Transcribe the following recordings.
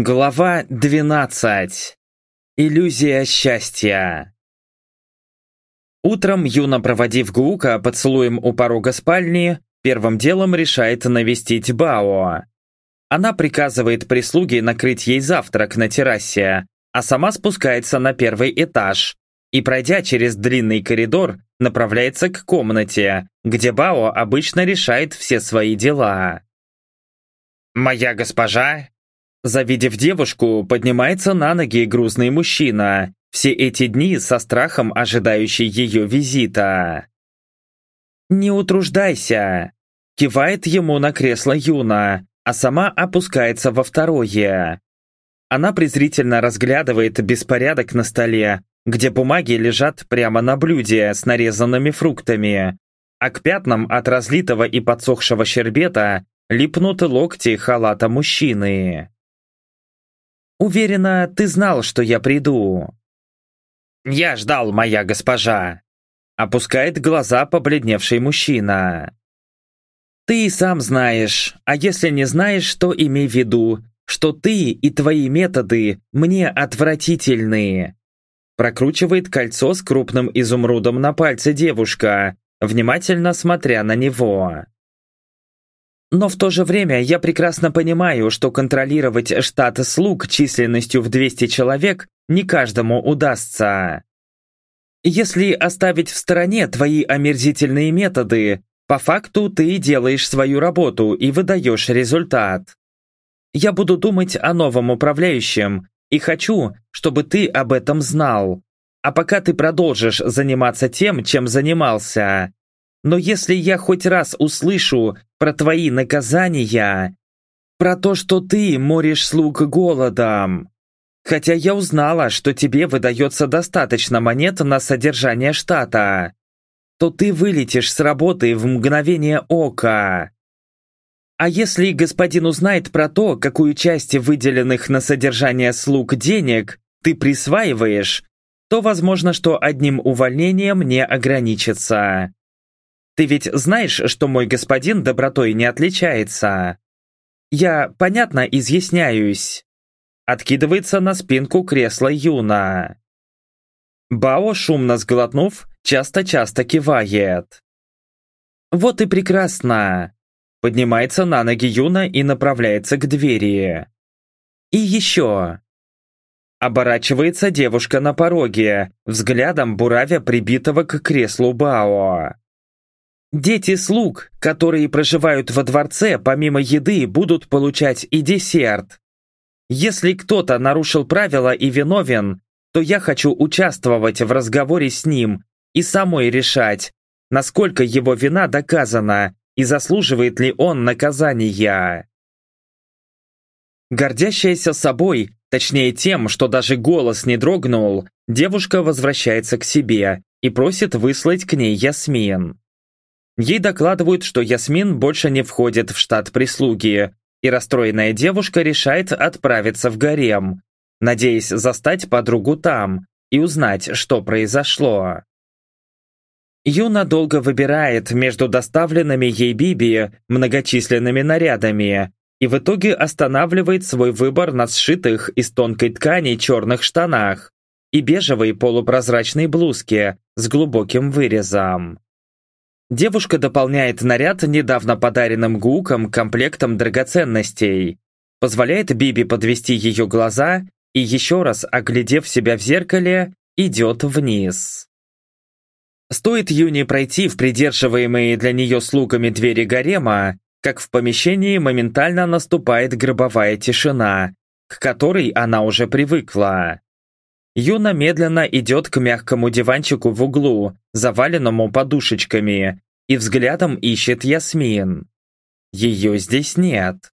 Глава 12. Иллюзия счастья. Утром Юна, проводив Гука поцелуем у порога спальни, первым делом решает навестить Бао. Она приказывает прислуге накрыть ей завтрак на террасе, а сама спускается на первый этаж и, пройдя через длинный коридор, направляется к комнате, где Бао обычно решает все свои дела. «Моя госпожа, Завидев девушку, поднимается на ноги грузный мужчина, все эти дни со страхом ожидающий ее визита. «Не утруждайся!» Кивает ему на кресло Юна, а сама опускается во второе. Она презрительно разглядывает беспорядок на столе, где бумаги лежат прямо на блюде с нарезанными фруктами, а к пятнам от разлитого и подсохшего щербета липнут локти халата мужчины. Уверена, ты знал, что я приду». «Я ждал, моя госпожа», — опускает глаза побледневший мужчина. «Ты сам знаешь, а если не знаешь, то имей в виду, что ты и твои методы мне отвратительны». Прокручивает кольцо с крупным изумрудом на пальце девушка, внимательно смотря на него. Но в то же время я прекрасно понимаю, что контролировать штат слуг численностью в 200 человек не каждому удастся. Если оставить в стороне твои омерзительные методы, по факту ты делаешь свою работу и выдаешь результат. Я буду думать о новом управляющем и хочу, чтобы ты об этом знал. А пока ты продолжишь заниматься тем, чем занимался, но если я хоть раз услышу про твои наказания, про то, что ты моришь слуг голодом, хотя я узнала, что тебе выдается достаточно монет на содержание штата, то ты вылетишь с работы в мгновение ока. А если господин узнает про то, какую часть выделенных на содержание слуг денег ты присваиваешь, то возможно, что одним увольнением не ограничится. Ты ведь знаешь, что мой господин добротой не отличается? Я, понятно, изъясняюсь. Откидывается на спинку кресла Юна. Бао, шумно сглотнув, часто-часто кивает. Вот и прекрасно. Поднимается на ноги Юна и направляется к двери. И еще. Оборачивается девушка на пороге, взглядом буравя прибитого к креслу Бао. Дети слуг, которые проживают во дворце, помимо еды, будут получать и десерт. Если кто-то нарушил правила и виновен, то я хочу участвовать в разговоре с ним и самой решать, насколько его вина доказана и заслуживает ли он наказания. Гордящаяся собой, точнее тем, что даже голос не дрогнул, девушка возвращается к себе и просит выслать к ней Ясмин. Ей докладывают, что Ясмин больше не входит в штат прислуги, и расстроенная девушка решает отправиться в гарем, надеясь застать подругу там и узнать, что произошло. Юна долго выбирает между доставленными ей Биби многочисленными нарядами и в итоге останавливает свой выбор на сшитых из тонкой ткани черных штанах и бежевой полупрозрачной блузке с глубоким вырезом. Девушка дополняет наряд недавно подаренным Гуком комплектом драгоценностей, позволяет Биби подвести ее глаза и еще раз, оглядев себя в зеркале, идет вниз. Стоит Юни пройти в придерживаемые для нее слугами двери гарема, как в помещении моментально наступает гробовая тишина, к которой она уже привыкла. Юна медленно идет к мягкому диванчику в углу, заваленному подушечками, и взглядом ищет Ясмин. Ее здесь нет.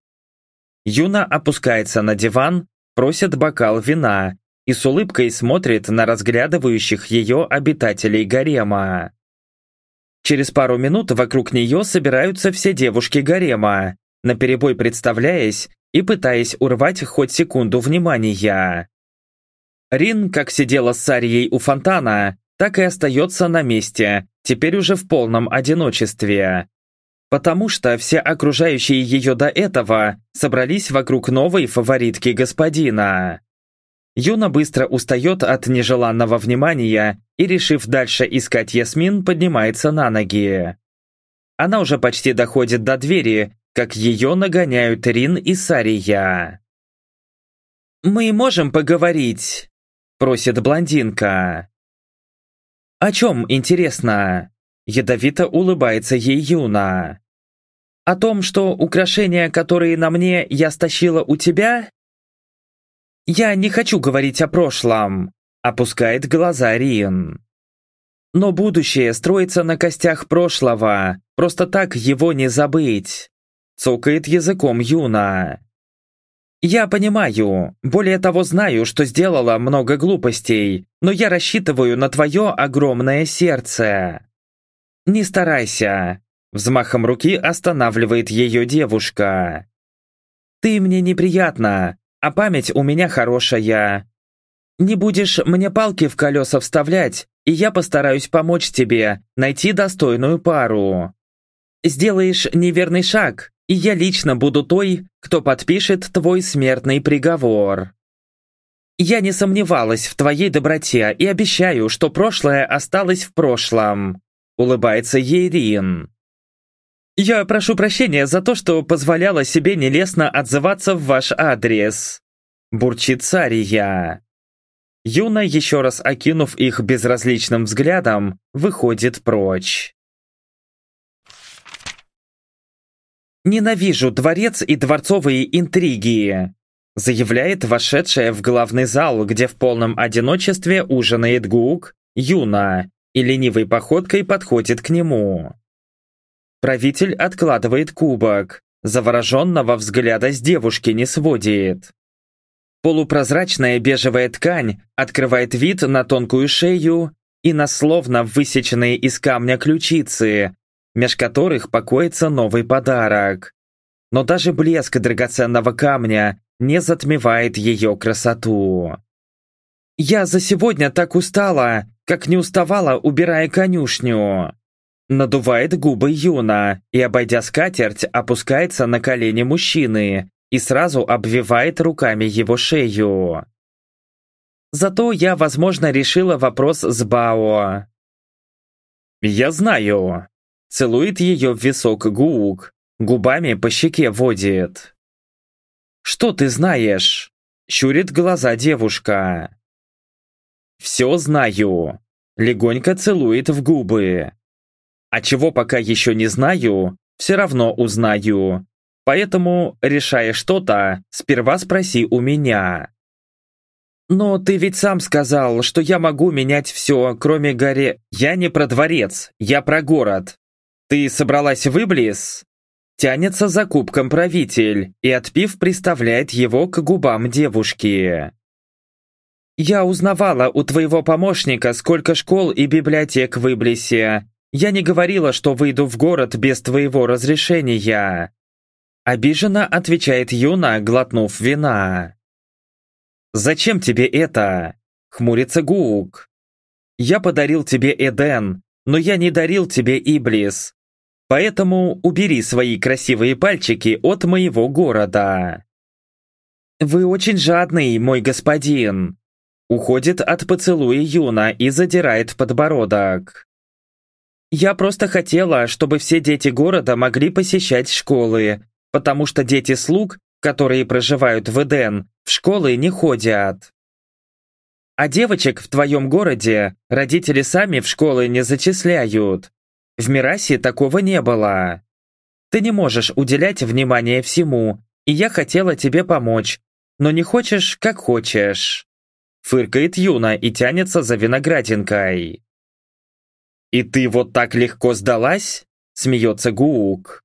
Юна опускается на диван, просит бокал вина и с улыбкой смотрит на разглядывающих ее обитателей гарема. Через пару минут вокруг нее собираются все девушки гарема, наперебой представляясь и пытаясь урвать хоть секунду внимания. Рин, как сидела с Сарией у фонтана, так и остается на месте, теперь уже в полном одиночестве. потому что все окружающие ее до этого собрались вокруг новой фаворитки господина. Юна быстро устает от нежеланного внимания и, решив дальше искать Ясмин, поднимается на ноги. Она уже почти доходит до двери, как ее нагоняют Рин и Сария. «Мы можем поговорить?» – просит блондинка. «О чем, интересно?» – ядовито улыбается ей Юна. «О том, что украшения, которые на мне я стащила у тебя?» «Я не хочу говорить о прошлом», – опускает глаза Рин. «Но будущее строится на костях прошлого, просто так его не забыть», – цокает языком Юна. «Я понимаю, более того знаю, что сделала много глупостей, но я рассчитываю на твое огромное сердце». «Не старайся», – взмахом руки останавливает ее девушка. «Ты мне неприятна, а память у меня хорошая. Не будешь мне палки в колеса вставлять, и я постараюсь помочь тебе найти достойную пару. Сделаешь неверный шаг, и я лично буду той, кто подпишет твой смертный приговор. Я не сомневалась в твоей доброте и обещаю, что прошлое осталось в прошлом», — улыбается Ерин. «Я прошу прощения за то, что позволяла себе нелестно отзываться в ваш адрес», – бурчит Сария. Юна, еще раз окинув их безразличным взглядом, выходит прочь. «Ненавижу дворец и дворцовые интриги», заявляет вошедшая в главный зал, где в полном одиночестве ужинает Гук, Юна, и ленивой походкой подходит к нему. Правитель откладывает кубок. Завороженного взгляда с девушки не сводит. Полупрозрачная бежевая ткань открывает вид на тонкую шею и на словно высеченные из камня ключицы, меж которых покоится новый подарок. Но даже блеск драгоценного камня не затмевает ее красоту. «Я за сегодня так устала, как не уставала, убирая конюшню», Надувает губы Юна и, обойдя скатерть, опускается на колени мужчины и сразу обвивает руками его шею. Зато я, возможно, решила вопрос с Бао. «Я знаю», — целует ее в висок Гуук, губами по щеке водит. «Что ты знаешь?» — щурит глаза девушка. «Все знаю», — легонько целует в губы. А чего пока еще не знаю, все равно узнаю. Поэтому, решая что-то, сперва спроси у меня. «Но ты ведь сам сказал, что я могу менять все, кроме горе...» «Я не про дворец, я про город. Ты собралась в Иблис?» Тянется за кубком правитель и, отпив, приставляет его к губам девушки. «Я узнавала у твоего помощника, сколько школ и библиотек в Иблисе, я не говорила, что выйду в город без твоего разрешения. Обиженно отвечает Юна, глотнув вина. «Зачем тебе это?» — хмурится Гук. «Я подарил тебе Эден, но я не дарил тебе Иблис. Поэтому убери свои красивые пальчики от моего города». «Вы очень жадный, мой господин», Уходит от поцелуя Юна и задирает подбородок. Я просто хотела, чтобы все дети города могли посещать школы, потому что дети слуг, которые проживают в Эден, в школы не ходят. А девочек в твоем городе родители сами в школы не зачисляют. В Мирасе такого не было. Ты не можешь уделять внимание всему, и я хотела тебе помочь, но не хочешь, как хочешь. Фыркает Юна и тянется за виноградинкой. «И ты вот так легко сдалась?» – смеется Гуук.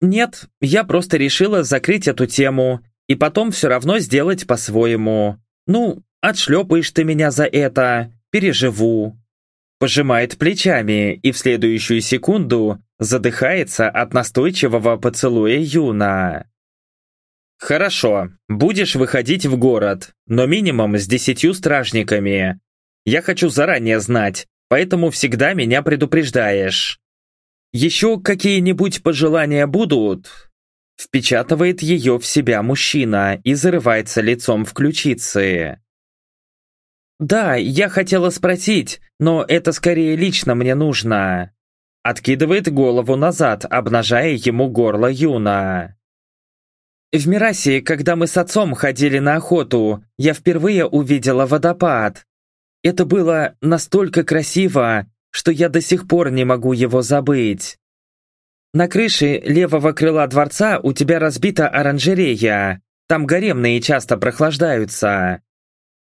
«Нет, я просто решила закрыть эту тему и потом все равно сделать по-своему. Ну, отшлепаешь ты меня за это, переживу». Пожимает плечами и в следующую секунду задыхается от настойчивого поцелуя Юна. «Хорошо, будешь выходить в город, но минимум с десятью стражниками. Я хочу заранее знать, поэтому всегда меня предупреждаешь. Еще какие-нибудь пожелания будут?» Впечатывает ее в себя мужчина и зарывается лицом в ключицы. «Да, я хотела спросить, но это скорее лично мне нужно». Откидывает голову назад, обнажая ему горло Юна. В Мирасе, когда мы с отцом ходили на охоту, я впервые увидела водопад. Это было настолько красиво, что я до сих пор не могу его забыть. На крыше левого крыла дворца у тебя разбита оранжерея. Там гаремные часто прохлаждаются.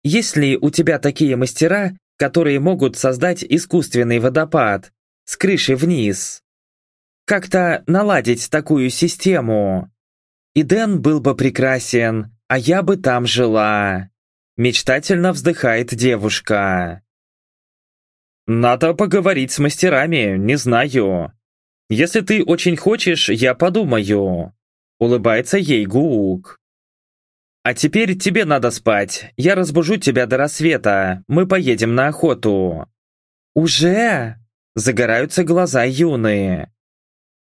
Есть ли у тебя такие мастера, которые могут создать искусственный водопад с крыши вниз? Как-то наладить такую систему. И Дэн был бы прекрасен, а я бы там жила. Мечтательно вздыхает девушка. Надо поговорить с мастерами, не знаю. Если ты очень хочешь, я подумаю. Улыбается ей Гук. А теперь тебе надо спать. Я разбужу тебя до рассвета. Мы поедем на охоту. Уже? Загораются глаза юные.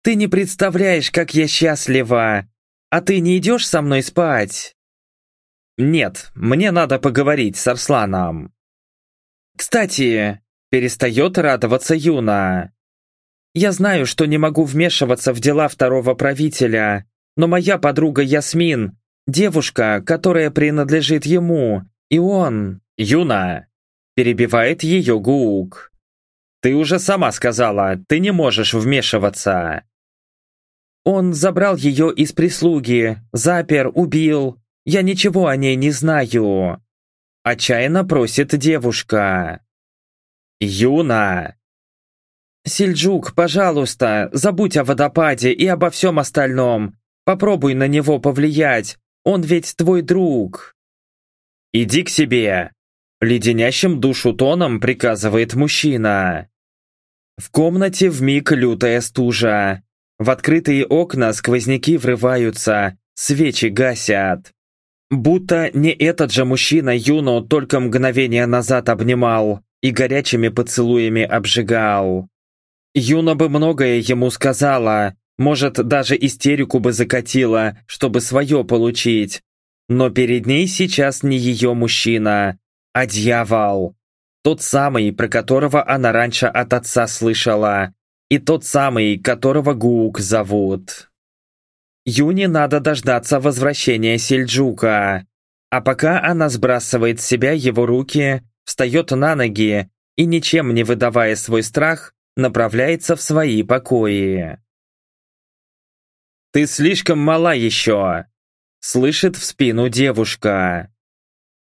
Ты не представляешь, как я счастлива. А ты не идешь со мной спать? Нет, мне надо поговорить с Арсланом. Кстати, перестает радоваться Юна. Я знаю, что не могу вмешиваться в дела второго правителя, но моя подруга Ясмин – девушка, которая принадлежит ему, и он… Юна! Перебивает ее Гук. Ты уже сама сказала, ты не можешь вмешиваться. Он забрал ее из прислуги, запер, убил. Я ничего о ней не знаю. Отчаянно просит девушка. Юна, «Сельджук, пожалуйста, забудь о водопаде и обо всем остальном. Попробуй на него повлиять. Он ведь твой друг». «Иди к себе!» Леденящим душу тоном приказывает мужчина. В комнате вмиг лютая стужа. В открытые окна сквозняки врываются, свечи гасят. Будто не этот же мужчина Юну только мгновение назад обнимал и горячими поцелуями обжигал. Юна бы многое ему сказала, может, даже истерику бы закатила, чтобы свое получить. Но перед ней сейчас не ее мужчина, а дьявол. Тот самый, про которого она раньше от отца слышала. И тот самый, которого Гук зовут. Юне надо дождаться возвращения Сельджука. А пока она сбрасывает с себя его руки, встает на ноги и, ничем не выдавая свой страх, направляется в свои покои. «Ты слишком мала еще!» Слышит в спину девушка.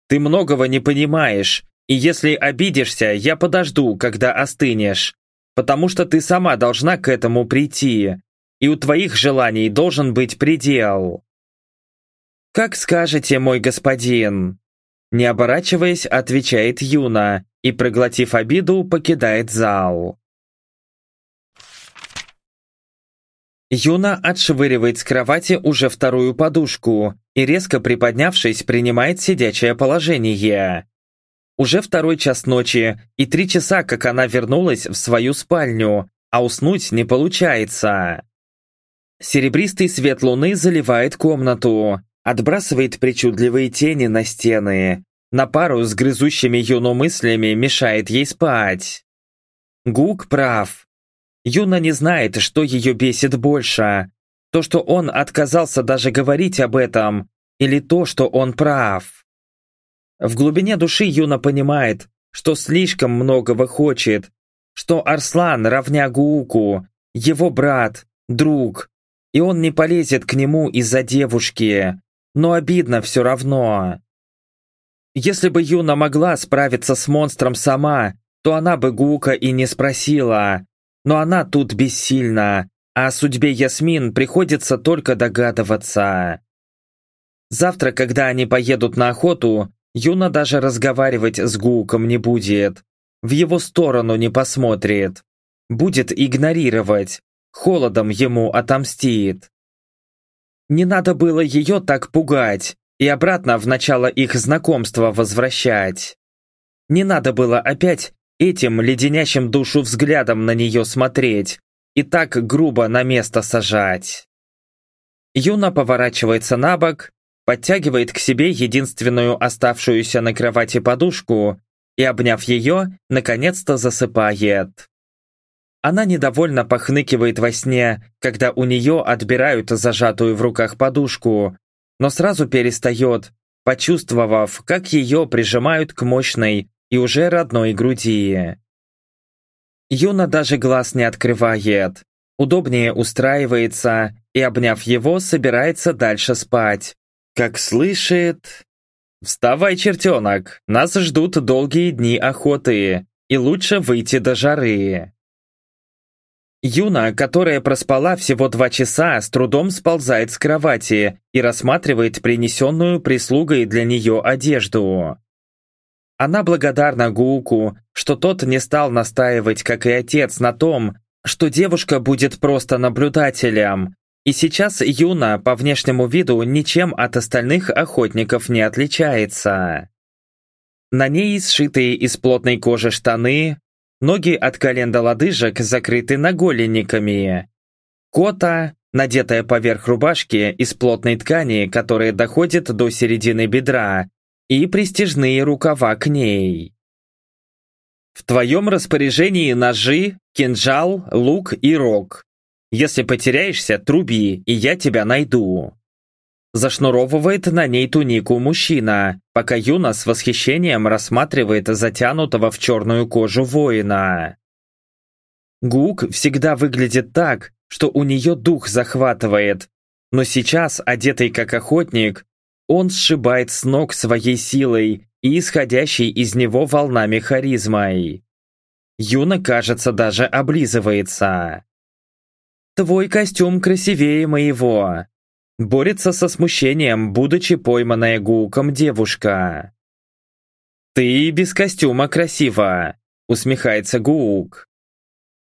«Ты многого не понимаешь, и если обидишься, я подожду, когда остынешь, потому что ты сама должна к этому прийти, и у твоих желаний должен быть предел». «Как скажете, мой господин!» Не оборачиваясь, отвечает Юна и, проглотив обиду, покидает зал. Юна отшвыривает с кровати уже вторую подушку и, резко приподнявшись, принимает сидячее положение. Уже второй час ночи и три часа, как она вернулась в свою спальню, а уснуть не получается. Серебристый свет луны заливает комнату, отбрасывает причудливые тени на стены, на пару с грызущими Юну мыслями мешает ей спать. Гук прав. Юна не знает, что ее бесит больше. То, что он отказался даже говорить об этом, или то, что он прав. В глубине души Юна понимает, что слишком многого хочет, что Арслан равня Гууку, его брат, друг, и он не полезет к нему из-за девушки, но обидно все равно. Если бы Юна могла справиться с монстром сама, то она бы Гука и не спросила, но она тут бессильна, а о судьбе Ясмин приходится только догадываться. Завтра, когда они поедут на охоту, Юна даже разговаривать с Гуком не будет, в его сторону не посмотрит, будет игнорировать, холодом ему отомстит. Не надо было ее так пугать и обратно в начало их знакомства возвращать. Не надо было опять этим леденящим душу взглядом на нее смотреть, и так грубо на место сажать. Юна поворачивается на бок, подтягивает к себе единственную оставшуюся на кровати подушку и, обняв ее, наконец-то засыпает. Она недовольно похныкивает во сне, когда у нее отбирают зажатую в руках подушку, но сразу перестает, почувствовав, как ее прижимают к мощной и уже родной груди. Юна даже глаз не открывает, удобнее устраивается и, обняв его, собирается дальше спать. Как слышит... «Вставай, чертенок, нас ждут долгие дни охоты, и лучше выйти до жары». Юна, которая проспала всего два часа, с трудом сползает с кровати и рассматривает принесенную прислугой для нее одежду. Она благодарна Гуку, что тот не стал настаивать, как и отец, на том, что девушка будет просто наблюдателем. И сейчас Юна по внешнему виду ничем от остальных охотников не отличается. На ней сшитые из плотной кожи штаны, Ноги от колен до лодыжек закрыты наголенниками. Кота, надетая поверх рубашки из плотной ткани, которая доходит до середины бедра, и престижные рукава к ней. В твоем распоряжении ножи, кинжал, лук и рог. Если потеряешься, труби, и я тебя найду. Зашнуровывает на ней тунику мужчина, пока Юна с восхищением рассматривает затянутого в черную кожу воина. Гук всегда выглядит так, что у нее дух захватывает, но сейчас, одетый как охотник, он сшибает с ног своей силой и исходящей из него волнами харизмой. Юна, кажется, даже облизывается. «Твой костюм красивее моего», Борется со смущением, будучи пойманная гуком девушка. «Ты без костюма красиво», — усмехается Гук.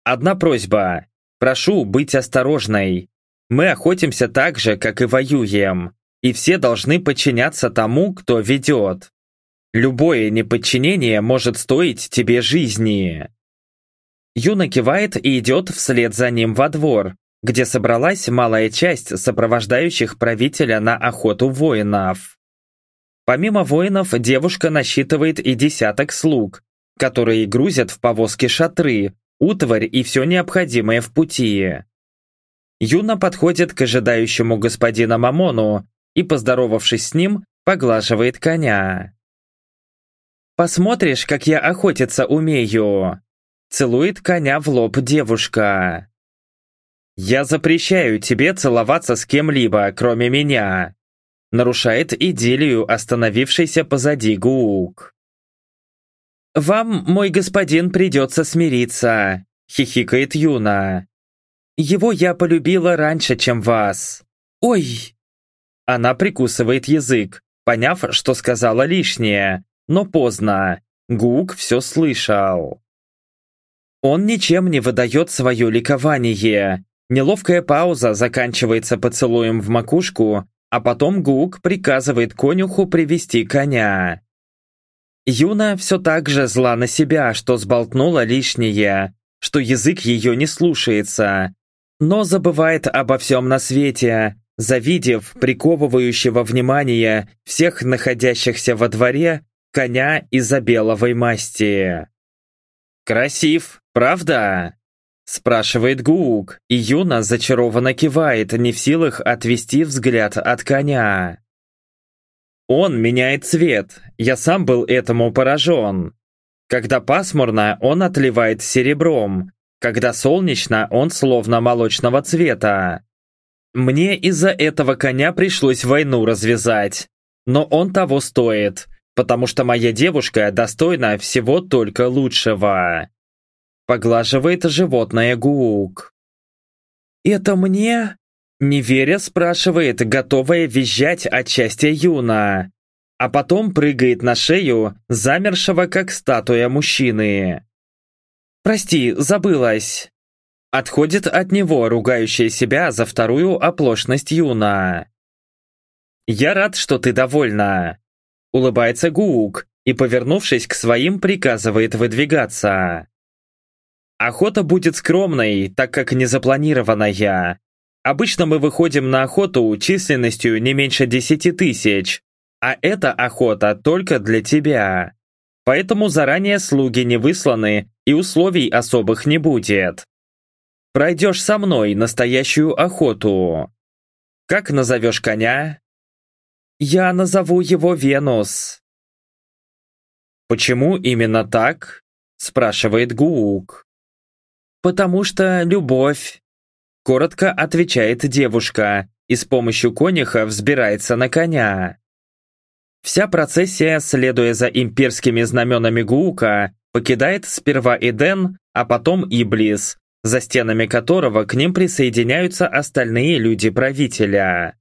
«Одна просьба. Прошу быть осторожной. Мы охотимся так же, как и воюем, и все должны подчиняться тому, кто ведет. Любое неподчинение может стоить тебе жизни». Юна кивает и идет вслед за ним во двор, где собралась малая часть сопровождающих правителя на охоту воинов. Помимо воинов, девушка насчитывает и десяток слуг, которые грузят в повозки шатры, утварь и все необходимое в пути. Юна подходит к ожидающему господина Мамону и, поздоровавшись с ним, поглаживает коня. «Посмотришь, как я охотиться умею!» Целует коня в лоб девушка. «Я запрещаю тебе целоваться с кем-либо, кроме меня!» Нарушает идиллию остановившийся позади Гуук. «Вам, мой господин, придется смириться», — хихикает Юна. «Его я полюбила раньше, чем вас. Ой!» Она прикусывает язык, поняв, что сказала лишнее, но поздно. Гук все слышал. Он ничем не выдает свое ликование, Неловкая пауза заканчивается поцелуем в макушку, а потом Гук приказывает конюху привести коня. Юна все так же зла на себя, что сболтнула лишнее, что язык ее не слушается, но забывает обо всем на свете, завидев приковывающего внимания всех находящихся во дворе коня из-за беловой масти. «Красив, правда?» Спрашивает Гук, и Юна зачарованно кивает, не в силах отвести взгляд от коня. Он меняет цвет, я сам был этому поражен. Когда пасмурно, он отливает серебром, когда солнечно, он словно молочного цвета. Мне из-за этого коня пришлось войну развязать, но он того стоит, потому что моя девушка достойна всего только лучшего. Поглаживает животное Гуук. «Это мне?» Не веря, спрашивает, готовая визжать от счастья Юна. А потом прыгает на шею замершего, как статуя мужчины. «Прости, забылась». Отходит от него, ругающая себя за вторую оплошность Юна. «Я рад, что ты довольна», — улыбается Гуук и, повернувшись к своим, приказывает выдвигаться. Охота будет скромной, так как не запланированная. Обычно мы выходим на охоту численностью не меньше 10 тысяч, а эта охота только для тебя. Поэтому заранее слуги не высланы и условий особых не будет. Пройдешь со мной настоящую охоту. Как назовешь коня? Я назову его Венус. Почему именно так? Спрашивает Гуук. Потому что любовь. Коротко отвечает девушка и с помощью конюха взбирается на коня. Вся процессия, следуя за имперскими знаменами Гуука, покидает сперва Эден, а потом Иблис, за стенами которого к ним присоединяются остальные люди правителя.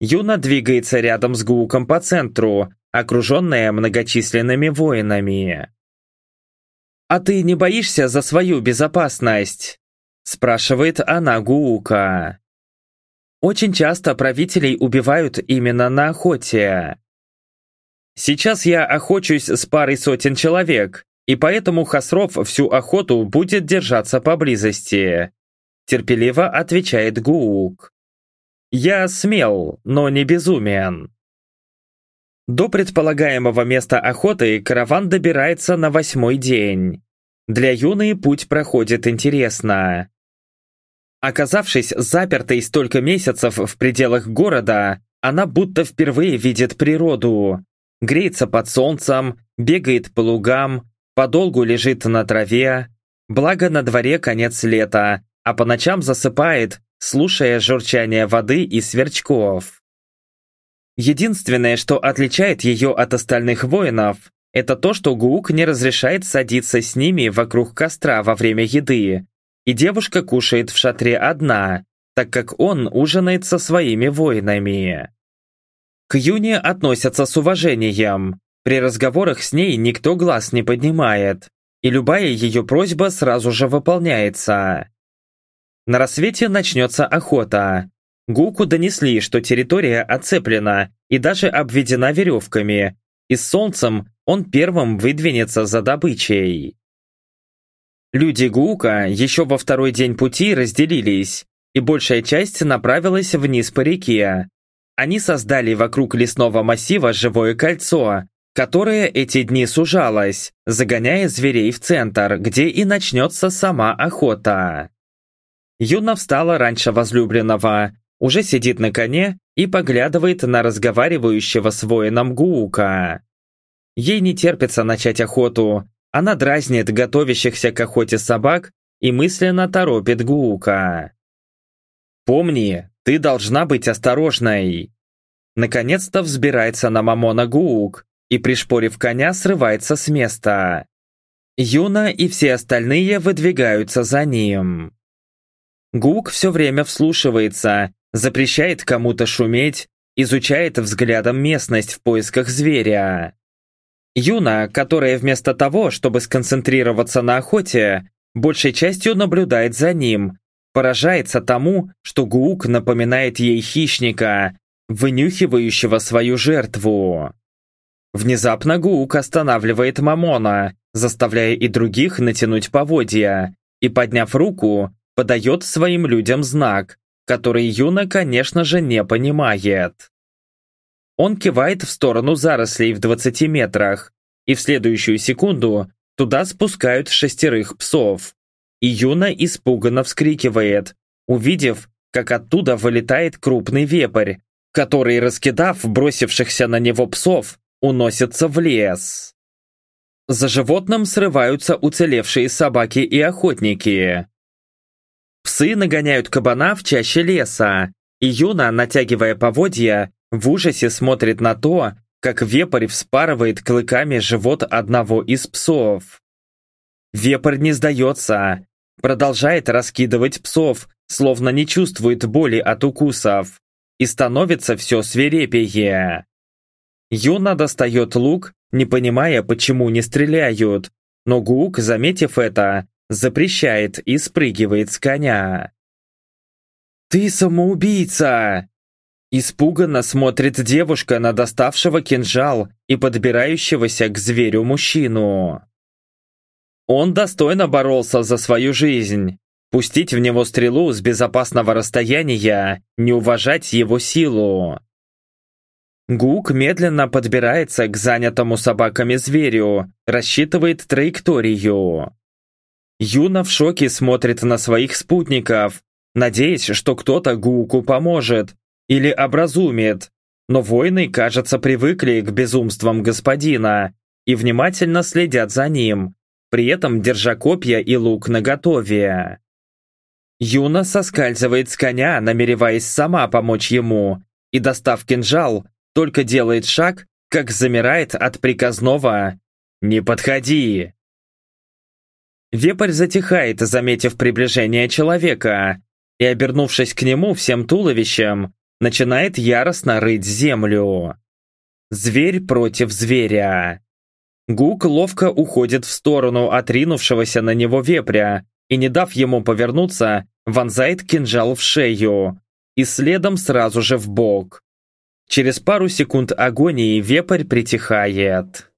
Юна двигается рядом с Гууком по центру, окруженная многочисленными воинами. «А ты не боишься за свою безопасность?» спрашивает она Гуука. Очень часто правителей убивают именно на охоте. Сейчас я охочусь с парой сотен человек, и поэтому Хасров всю охоту будет держаться поблизости. Терпеливо отвечает Гуук. Я смел, но не безумен. До предполагаемого места охоты караван добирается на восьмой день. Для Юны путь проходит интересно. Оказавшись запертой столько месяцев в пределах города, она будто впервые видит природу, греется под солнцем, бегает по лугам, подолгу лежит на траве. Благо на дворе конец лета, а по ночам засыпает, слушая журчание воды и сверчков. Единственное, что отличает ее от остальных воинов, это то, что Гук не разрешает садиться с ними вокруг костра во время еды, и девушка кушает в шатре одна, так как он ужинает со своими воинами. К Юне относятся с уважением. При разговорах с ней никто глаз не поднимает, и любая ее просьба сразу же выполняется. На рассвете начнется охота. Гуку донесли, что территория оцеплена и даже обведена веревками, и с солнцем он первым выдвинется за добычей. Люди Гука еще во второй день пути разделились, и большая часть направилась вниз по реке, они создали вокруг лесного массива живое кольцо, которое эти дни сужалось, загоняя зверей в центр, где и начнется сама охота. Юна встала раньше возлюбленного, уже сидит на коне и поглядывает на разговаривающего с воином Гуука. Ей не терпится начать охоту, она дразнит готовящихся к охоте собак и мысленно торопит Гуука. «Помни, ты должна быть осторожной!» Наконец-то взбирается на Мамона Гуук и, пришпорив коня, срывается с места. Юна и все остальные выдвигаются за ним. Гук все время вслушивается, запрещает кому-то шуметь, изучает взглядом местность в поисках зверя. Юна, которая вместо того, чтобы сконцентрироваться на охоте, большей частью наблюдает за ним, поражается тому, что Гуук напоминает ей хищника, вынюхивающего свою жертву. Внезапно Гуук останавливает Мамона, заставляя и других натянуть поводья, и, подняв руку, подает своим людям знак, который Юна, конечно же, не понимает. Он кивает в сторону зарослей в 20 метрах, и в следующую секунду туда спускают шестерых псов и Юна испуганно вскрикивает, увидев, как оттуда вылетает крупный вепрь, который, раскидав бросившихся на него псов, уносится в лес. За животным срываются уцелевшие собаки и охотники. Псы нагоняют кабана в чаще леса, и Юна, натягивая поводья, в ужасе смотрит на то, как вепрь вспарывает клыками живот одного из псов. Вепрь не сдается, продолжает раскидывать псов, словно не чувствует боли от укусов, и становится все свирепее. Юна достает лук, не понимая, почему не стреляют, но Гук, заметив это, запрещает и спрыгивает с коня. «Ты самоубийца!» Испуганно смотрит девушка на доставшего кинжал и подбирающегося к зверю мужчину. Он достойно боролся за свою жизнь. Пустить в него стрелу с безопасного расстояния, не уважать его силу. Гук медленно подбирается к занятому собаками зверю, рассчитывает траекторию. Юна в шоке смотрит на своих спутников, надеясь, что кто-то Гуку поможет или образумит, но воины, кажется, привыкли к безумствам господина и внимательно следят за ним, при этом держа копья и лук наготове. Юна соскальзывает с коня, намереваясь сама помочь ему, и, достав кинжал, только делает шаг, как замирает от приказного «Не подходи!». Вепрь затихает, заметив приближение человека, и, обернувшись к нему всем туловищем, начинает яростно рыть землю. Зверь против зверя. Гук ловко уходит в сторону отринувшегося на него вепря и, не дав ему повернуться, вонзает кинжал в шею и следом сразу же в бок. Через пару секунд агонии вепрь притихает.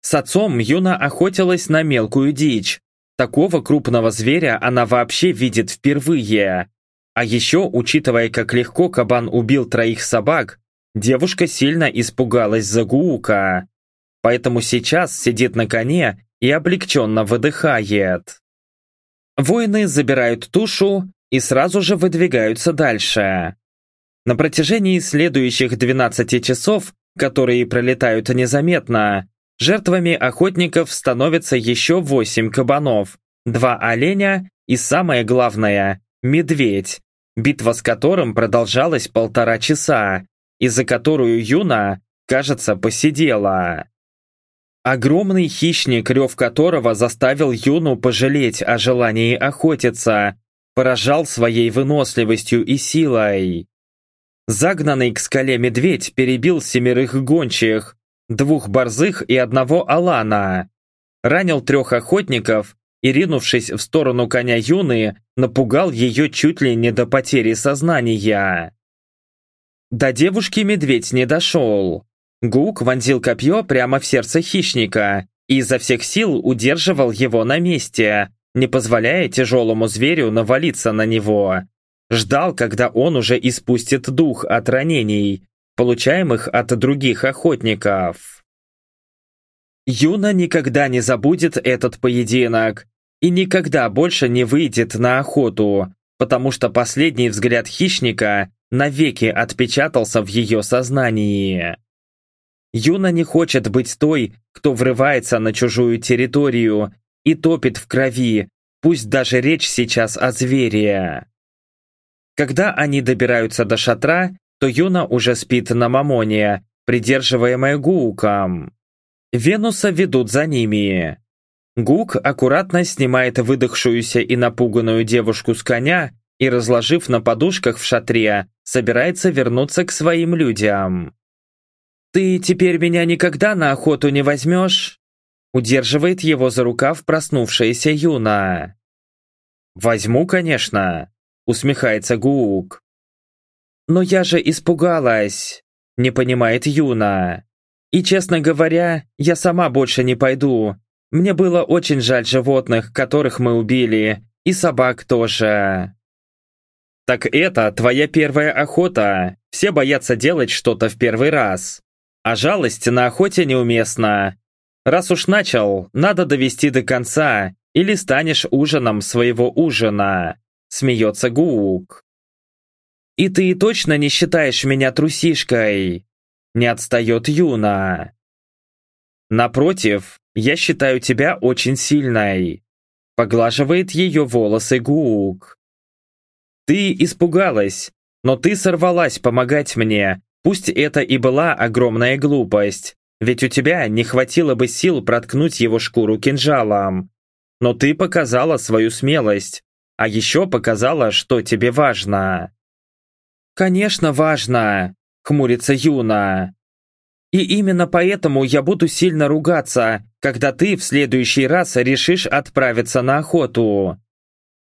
С отцом Юна охотилась на мелкую дичь. Такого крупного зверя она вообще видит впервые. А еще, учитывая, как легко кабан убил троих собак, девушка сильно испугалась за Гуука. Поэтому сейчас сидит на коне и облегченно выдыхает. Воины забирают тушу и сразу же выдвигаются дальше. На протяжении следующих 12 часов, которые пролетают незаметно, жертвами охотников становится еще 8 кабанов, два оленя и самое главное – медведь, битва с которым продолжалась полтора часа, и за которую Юна, кажется, посидела. Огромный хищник, рев которого заставил Юну пожалеть о желании охотиться, поражал своей выносливостью и силой. Загнанный к скале медведь перебил семерых гончих, двух борзых и одного алана. Ранил трех охотников и, ринувшись в сторону коня Юны, напугал ее чуть ли не до потери сознания. До девушки медведь не дошел. Гук вонзил копье прямо в сердце хищника и изо всех сил удерживал его на месте, не позволяя тяжелому зверю навалиться на него. Ждал, когда он уже испустит дух от ранений, получаемых от других охотников. Юна никогда не забудет этот поединок и никогда больше не выйдет на охоту, потому что последний взгляд хищника навеки отпечатался в ее сознании. Юна не хочет быть той, кто врывается на чужую территорию и топит в крови, пусть даже речь сейчас о звере. Когда они добираются до шатра, то Юна уже спит на мамоне, придерживаемая Гуком. Венуса ведут за ними. Гук аккуратно снимает выдохшуюся и напуганную девушку с коня и, разложив на подушках в шатре, собирается вернуться к своим людям. «Ты теперь меня никогда на охоту не возьмешь?» Удерживает его за рукав проснувшаяся Юна. «Возьму, конечно», — усмехается Гук. «Но я же испугалась», — не понимает Юна. «И, честно говоря, я сама больше не пойду. Мне было очень жаль животных, которых мы убили, и собак тоже». «Так это твоя первая охота. Все боятся делать что-то в первый раз. А жалость на охоте неуместна. Раз уж начал, надо довести до конца, или станешь ужином своего ужина. Смеется Гук. И ты точно не считаешь меня трусишкой? Не отстает Юна. Напротив, я считаю тебя очень сильной. Поглаживает ее волосы Гук. Ты испугалась, но ты сорвалась помогать мне, Пусть это и была огромная глупость, ведь у тебя не хватило бы сил проткнуть его шкуру кинжалом. Но ты показала свою смелость, а еще показала, что тебе важно. «Конечно, важно», — хмурится Юна. «И именно поэтому я буду сильно ругаться, когда ты в следующий раз решишь отправиться на охоту.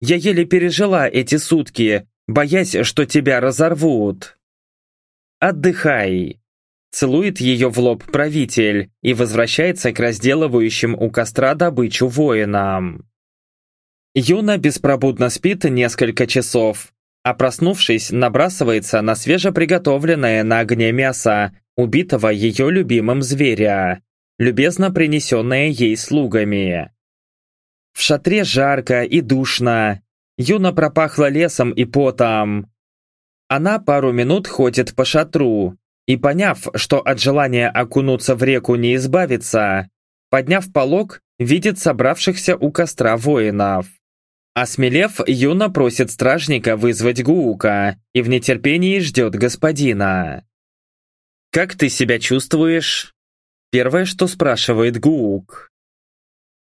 Я еле пережила эти сутки, боясь, что тебя разорвут». Отдыхай. целует ее в лоб правитель и возвращается к разделывающим у костра добычу воинам. Юна беспробудно спит несколько часов, а проснувшись, набрасывается на свежеприготовленное на огне мясо, убитого ее любимым зверя, любезно принесенное ей слугами. В шатре жарко и душно, Юна пропахла лесом и потом. Она пару минут ходит по шатру, и поняв, что от желания окунуться в реку не избавиться, подняв полог, видит собравшихся у костра воинов. Осмелев, Юна просит стражника вызвать Гуука и в нетерпении ждет господина. «Как ты себя чувствуешь?» Первое, что спрашивает Гуук.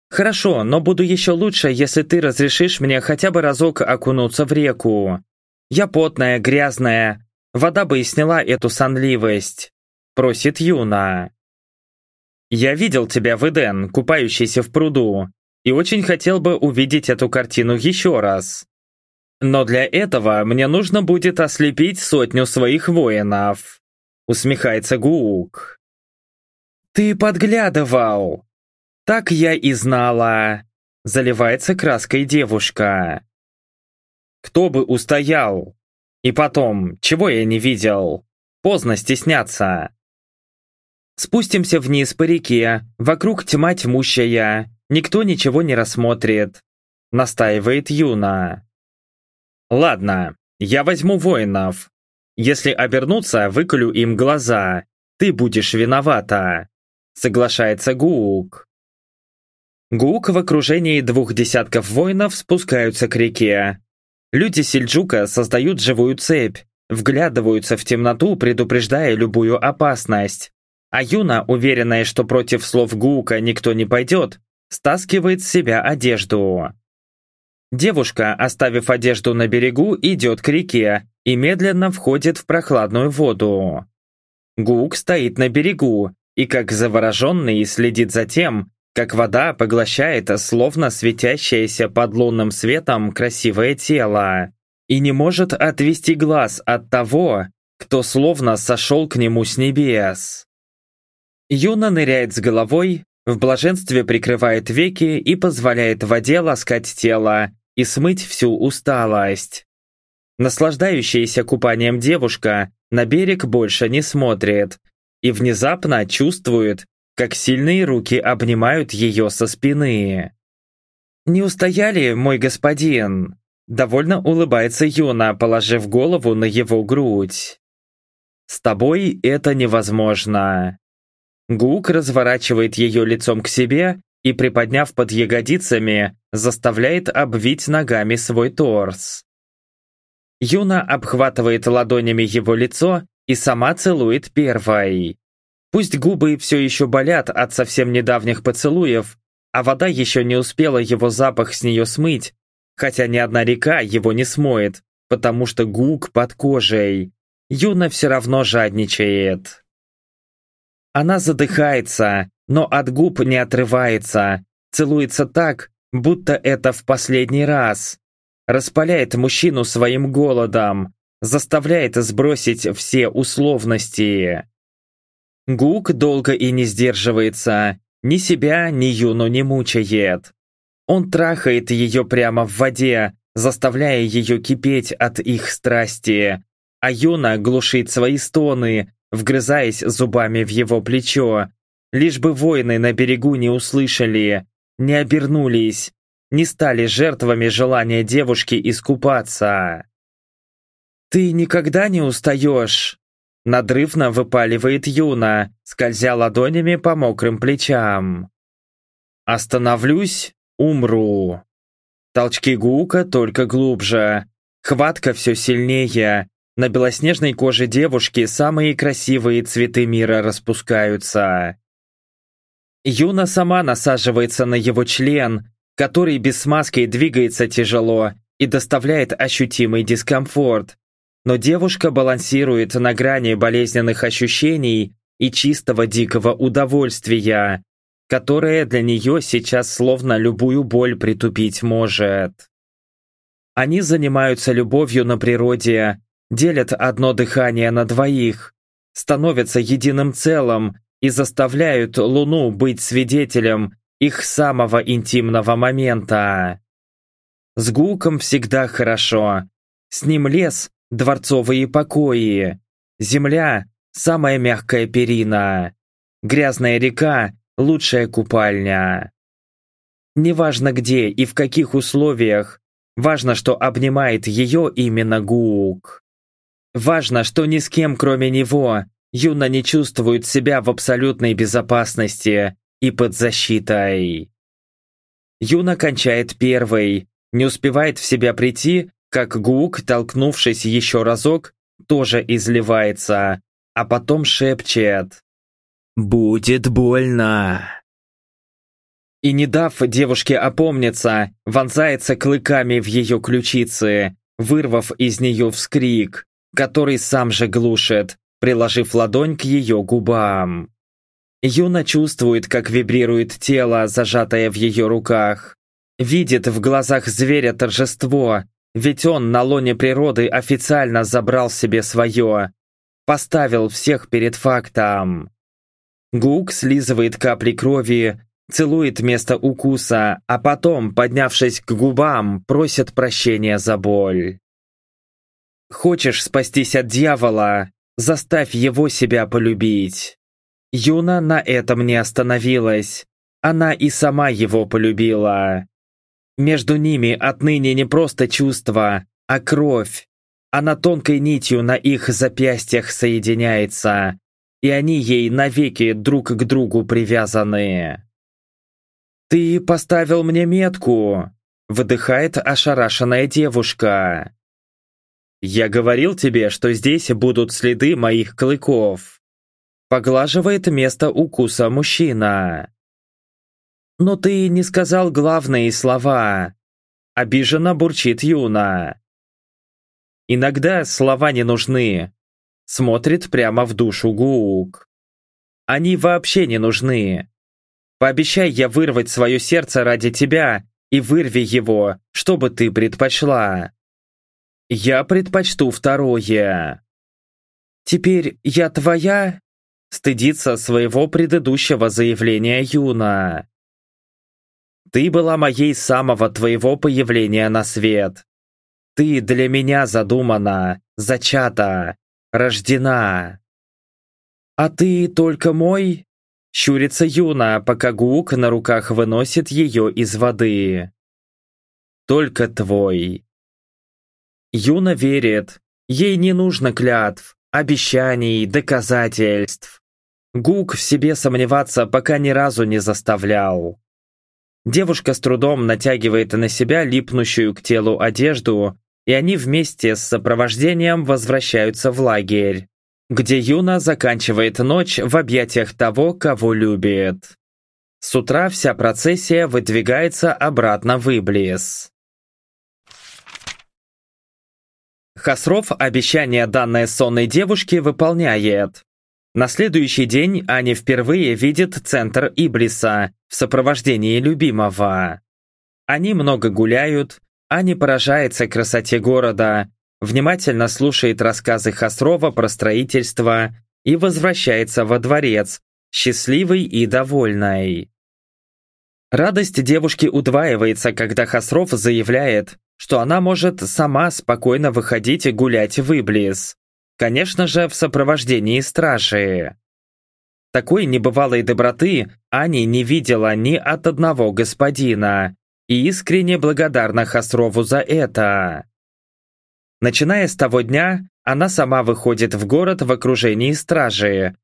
«Хорошо, но буду еще лучше, если ты разрешишь мне хотя бы разок окунуться в реку. Я потная, грязная, вода бы и сняла эту сонливость», — просит Юна. «Я видел тебя в Эден, купающийся в пруду, и очень хотел бы увидеть эту картину еще раз. Но для этого мне нужно будет ослепить сотню своих воинов. Усмехается Гуук. Ты подглядывал. Так я и знала. Заливается краской девушка. Кто бы устоял? И потом, чего я не видел? Поздно стесняться. Спустимся вниз по реке, вокруг тьма тьмущая, Никто ничего не рассмотрит», — настаивает Юна. «Ладно, я возьму воинов. Если обернуться, выколю им глаза. Ты будешь виновата», — соглашается Гук. Гук в окружении двух десятков воинов спускаются к реке. Люди Сельджука создают живую цепь, вглядываются в темноту, предупреждая любую опасность. А Юна, уверенная, что против слов Гука никто не пойдет, стаскивает с себя одежду. Девушка, оставив одежду на берегу, идет к реке и медленно входит в прохладную воду. Гук стоит на берегу и, как завороженный, следит за тем, как вода поглощает словно светящееся под лунным светом красивое тело, и не может отвести глаз от того, кто словно сошел к нему с небес. Юна ныряет с головой, в блаженстве прикрывает веки и позволяет воде ласкать тело и смыть всю усталость. Наслаждающаяся купанием девушка на берег больше не смотрит и внезапно чувствует, как сильные руки обнимают ее со спины. «Не устояли, мой господин?» Довольно улыбается Юна, положив голову на его грудь. «С тобой это невозможно». Гук разворачивает ее лицом к себе и, приподняв под ягодицами, заставляет обвить ногами свой торс. Юна обхватывает ладонями его лицо и сама целует первой. Пусть губы все еще болят от совсем недавних поцелуев, а вода еще не успела его запах с нее смыть, хотя ни одна река его не смоет, потому что гук под кожей. Юна все равно жадничает. Она задыхается, но от губ не отрывается, целуется так, будто это в последний раз. Распаляет мужчину своим голодом, заставляет сбросить все условности. Гук долго и не сдерживается, ни себя, ни Юну не мучает. Он трахает ее прямо в воде, заставляя ее кипеть от их страсти, а Юна глушит свои стоны, вгрызаясь зубами в его плечо, лишь бы воины на берегу не услышали, не обернулись, не стали жертвами желания девушки искупаться. «Ты никогда не устаешь?» Надрывно выпаливает Юна, скользя ладонями по мокрым плечам. «Остановлюсь, умру». Толчки гука только глубже. Хватка все сильнее, на белоснежной коже девушки самые красивые цветы мира распускаются. Юна сама насаживается на его член, который без смазки двигается тяжело и доставляет ощутимый дискомфорт. Но девушка балансирует на грани болезненных ощущений и чистого дикого удовольствия, которое для нее сейчас словно любую боль притупить может. Они занимаются любовью на природе, делят одно дыхание на двоих. становятся единым целым и заставляют Луну быть свидетелем их самого интимного момента. С Гуком всегда хорошо. С ним лес – дворцовые покои. Земля – самая мягкая перина. Грязная река – лучшая купальня. Неважно где и в каких условиях, важно, что обнимает ее именно Гук. Важно, что ни с кем кроме него Юна не чувствует себя в абсолютной безопасности и под защитой. Юна кончает первой, не успевает в себя прийти, как Гук, толкнувшись еще разок, тоже изливается, а потом шепчет «Будет больно». И не дав девушке опомниться, вонзается клыками в ее ключицы, вырвав из нее вскрик, который сам же глушит, приложив ладонь к ее губам. Юна чувствует, как вибрирует тело, зажатое в ее руках. Видит в глазах зверя торжество, ведь он на лоне природы официально забрал себе свое. Поставил всех перед фактом. Гук слизывает капли крови, целует место укуса, а потом, поднявшись к губам, просит прощения за боль. Хочешь спастись от дьявола? Заставь его себя полюбить. Юна на этом не остановилась. Она и сама его полюбила. Между ними отныне не просто чувство, а кровь. Она тонкой нитью на их запястьях соединяется, и они ей навеки друг к другу привязаны. «Ты поставил мне метку!» — выдыхает ошарашенная девушка. «Я говорил тебе, что здесь будут следы моих клыков». Поглаживает место укуса мужчина. «Но ты не сказал главные слова». Обиженно бурчит Юна. Иногда слова не нужны. Смотрит прямо в душу Гук. Они вообще не нужны. Пообещай я вырвать свое сердце ради тебя и вырви его, что бы ты предпочла. Я предпочту второе. Теперь я твоя? Стыдится своего предыдущего заявления Юна. Ты была моей самого твоего появления на свет. Ты для меня задумана, зачата, рождена. А ты только мой? Щурится Юна, пока Гук на руках выносит ее из воды. Только твой. Юна верит. Ей не нужно клятв, обещаний, доказательств. Гук в себе сомневаться пока ни разу не заставлял. Девушка с трудом натягивает на себя липнущую к телу одежду, и они вместе с сопровождением возвращаются в лагерь, где Юна заканчивает ночь в объятиях того, кого любит. С утра вся процессия выдвигается обратно в Иблис. Хасров обещание данной сонной девушке выполняет. На следующий день Аня впервые видит центр Иблиса в сопровождении любимого. Они много гуляют, Аня поражается красоте города, внимательно слушает рассказы Хасрова про строительство и возвращается во дворец, счастливой и довольной. Радость девушки удваивается, когда Хасров заявляет, что она может сама спокойно выходить и гулять в Иблис. Конечно же, в сопровождении стражи. Такой небывалой доброты Ани не видела ни от одного господина и искренне благодарна Хасрову за это. Начиная с того дня, она сама выходит в город в окружении стражи,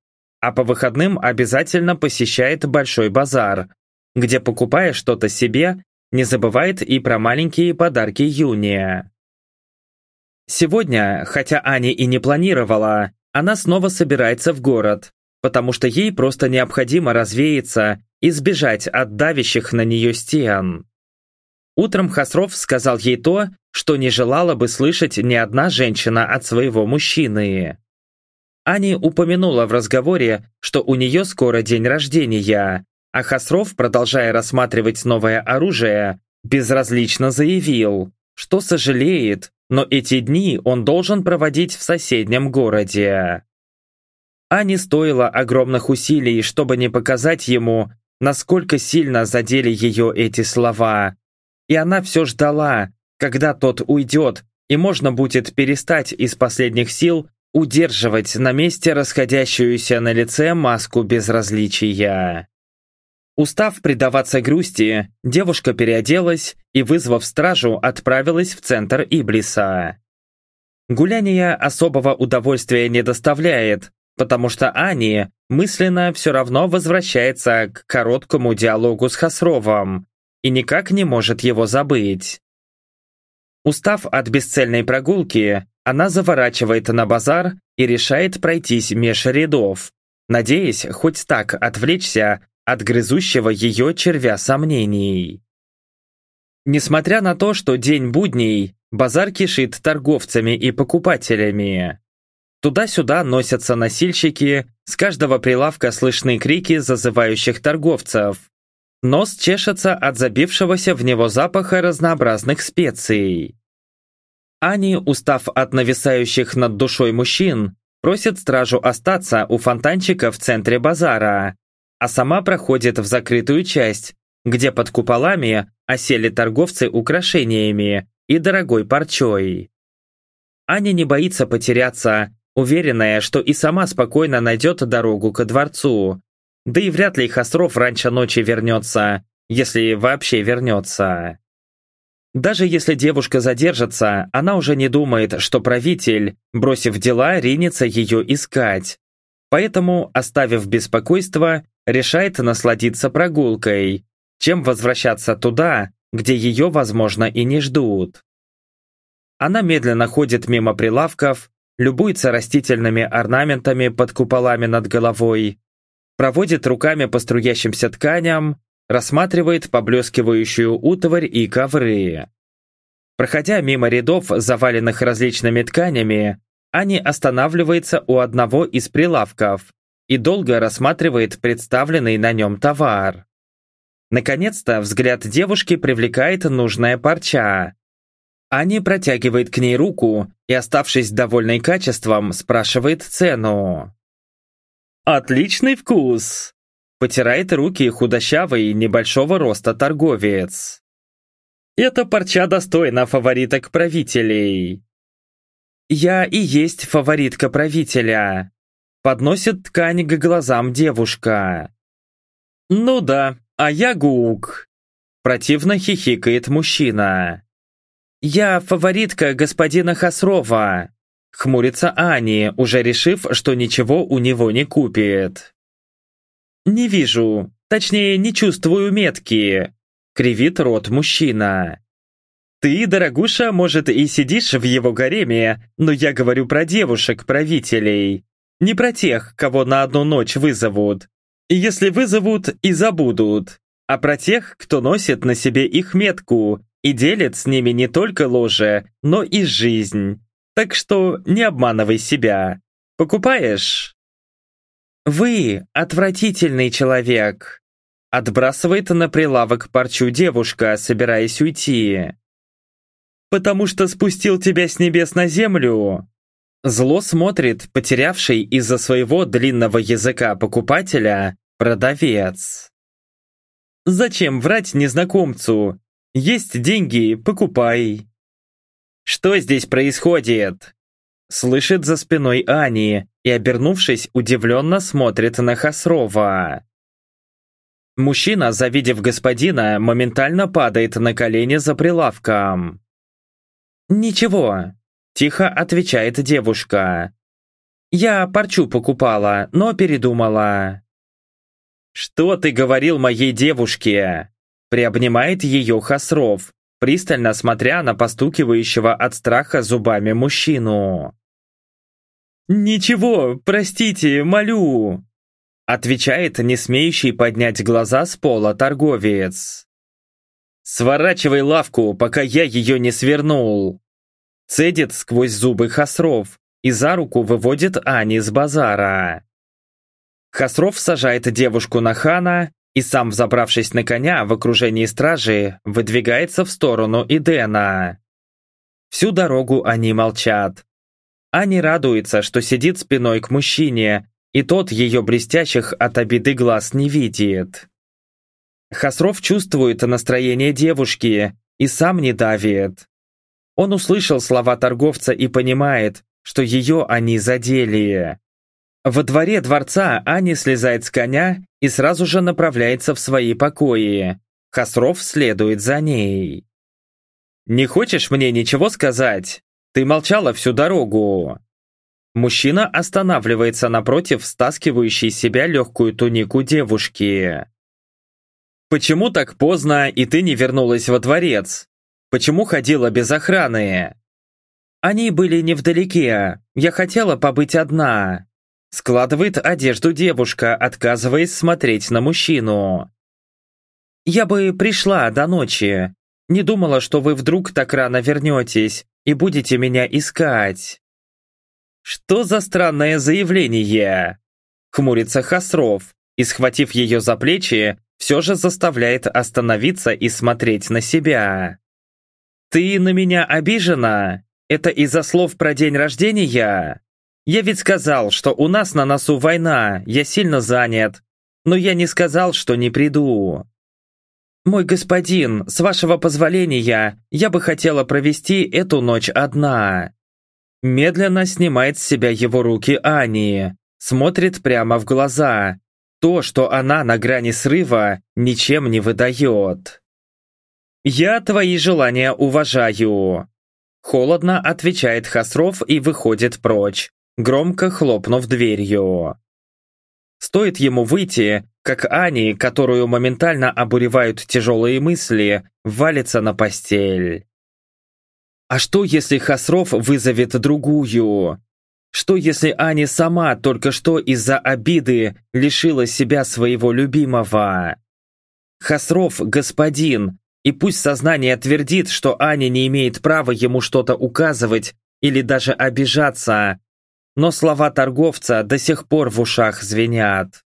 а по выходным обязательно посещает Большой базар, где, покупая что-то себе, не забывает и про маленькие подарки Юния. Сегодня, хотя Аня и не планировала, она снова собирается в город, потому что ей просто необходимо развеяться и сбежать от давящих на нее стен. Утром Хасров сказал ей то, что не желала бы слышать ни одна женщина от своего мужчины. Аня упомянула в разговоре, что у нее скоро день рождения, а Хасров, продолжая рассматривать новое оружие, безразлично заявил, что сожалеет, но эти дни он должен проводить в соседнем городе. а не стоило огромных усилий, чтобы не показать ему, насколько сильно задели ее эти слова. И она все ждала, когда тот уйдет, и можно будет перестать из последних сил удерживать на месте расходящуюся на лице маску безразличия. Устав предаваться грусти, девушка переоделась и, вызвав стражу, отправилась в центр Иблиса. Гуляние особого удовольствия не доставляет, потому что Ани мысленно все равно возвращается к короткому диалогу с Хасровом и никак не может его забыть. Устав от бесцельной прогулки, она заворачивает на базар и решает пройтись меж рядов, надеясь хоть так отвлечься от грызущего ее червя сомнений. Несмотря на то, что день будний, базар кишит торговцами и покупателями. Туда-сюда носятся носильщики, с каждого прилавка слышны крики зазывающих торговцев. Нос чешется от забившегося в него запаха разнообразных специй. Ани, устав от нависающих над душой мужчин, просит стражу остаться у фонтанчика в центре базара, а сама проходит в закрытую часть, где под куполами осели торговцы украшениями и дорогой парчой. Аня не боится потеряться, уверенная, что и сама спокойно найдет дорогу ко дворцу. Да и вряд ли Хосров раньше ночи вернется, если вообще вернется. Даже если девушка задержится, она уже не думает, что правитель, бросив дела, ринется ее искать. Поэтому, оставив беспокойство, решает насладиться прогулкой, чем возвращаться туда, где ее, возможно, и не ждут. Она медленно ходит мимо прилавков, любуется растительными орнаментами под куполами над головой, проводит руками по струящимся тканям, рассматривает поблескивающую утварь и ковры. Проходя мимо рядов, заваленных различными тканями, Ани останавливается у одного из прилавков и долго рассматривает представленный на нем товар. Наконец-то взгляд девушки привлекает нужная парча. Ани протягивает к ней руку и, оставшись довольной качеством, спрашивает цену. «Отличный вкус!» Потирает руки худощавый небольшого роста торговец. «Эта парча достойна фавориток правителей!» «Я и есть фаворитка правителя!» Подносит ткань к глазам девушка. «Ну да, а я Гук!» Противно хихикает мужчина. «Я фаворитка господина Хасрова!» Хмурится Ани, уже решив, что ничего у него не купит. «Не вижу, точнее, не чувствую метки», — кривит рот мужчина. «Ты, дорогуша, может, и сидишь в его гареме, но я говорю про девушек-правителей. Не про тех, кого на одну ночь вызовут. Если вызовут и забудут. А про тех, кто носит на себе их метку и делит с ними не только ложе, но и жизнь. Так что не обманывай себя. Покупаешь? Вы отвратительный человек. Отбрасывает на прилавок парчу девушка, собираясь уйти. Потому что спустил тебя с небес на землю? Зло смотрит потерявший из-за своего длинного языка покупателя продавец. Зачем врать незнакомцу? Есть деньги, покупай. Что здесь происходит? Слышит за спиной Ани и, обернувшись, удивленно смотрит на Хасрова. Мужчина, завидев господина, моментально падает на колени за прилавком. «Ничего, Тихо отвечает девушка. «Я парчу покупала, но передумала». «Что ты говорил моей девушке?» Приобнимает ее Хасров, пристально смотря на постукивающего от страха зубами мужчину. «Ничего, простите, молю!» Отвечает не смеющий поднять глаза с пола торговец. «Сворачивай лавку, пока я ее не свернул!» Цедит сквозь зубы Хасров и за руку выводит Ани с базара. Хасров сажает девушку на хана и сам, взобравшись на коня в окружении стражи, выдвигается в сторону Идена. Всю дорогу они молчат. Ани радуется, что сидит спиной к мужчине, и тот ее блестящих от обиды глаз не видит. Хасров чувствует настроение девушки и сам не давит. Он услышал слова торговца и понимает, что ее они задели. Во дворе дворца Ани слезает с коня и сразу же направляется в свои покои. Хасров следует за ней. «Не хочешь мне ничего сказать? Ты молчала всю дорогу». Мужчина останавливается напротив стаскивающей себя легкую тунику девушки. «Почему так поздно, и ты не вернулась во дворец? Почему ходила без охраны?» «Они были невдалеке. Я хотела побыть одна». Складывает одежду девушка, отказываясь смотреть на мужчину. «Я бы пришла до ночи. Не думала, что вы вдруг так рано вернетесь и будете меня искать». «Что за странное заявление?» Хмурится Хасров и, схватив ее за плечи, все же заставляет остановиться и смотреть на себя. «Ты на меня обижена? Это из-за слов про день рождения? Я ведь сказал, что у нас на носу война, я сильно занят, но я не сказал, что не приду». «Мой господин, с вашего позволения, я бы хотела провести эту ночь одна». Медленно снимает с себя его руки Ани, смотрит прямо в глаза, то, что она на грани срыва, ничем не выдает. «Я твои желания уважаю», — холодно отвечает Хасров и выходит прочь, громко хлопнув дверью. Стоит ему выйти, как Ани, которую моментально обуревают тяжелые мысли, валится на постель. А что, если Хасров вызовет другую? Что если Аня сама только что из-за обиды лишила себя своего любимого? Хасров – господин, и пусть сознание твердит, что Аня не имеет права ему что-то указывать или даже обижаться, но слова торговца до сих пор в ушах звенят.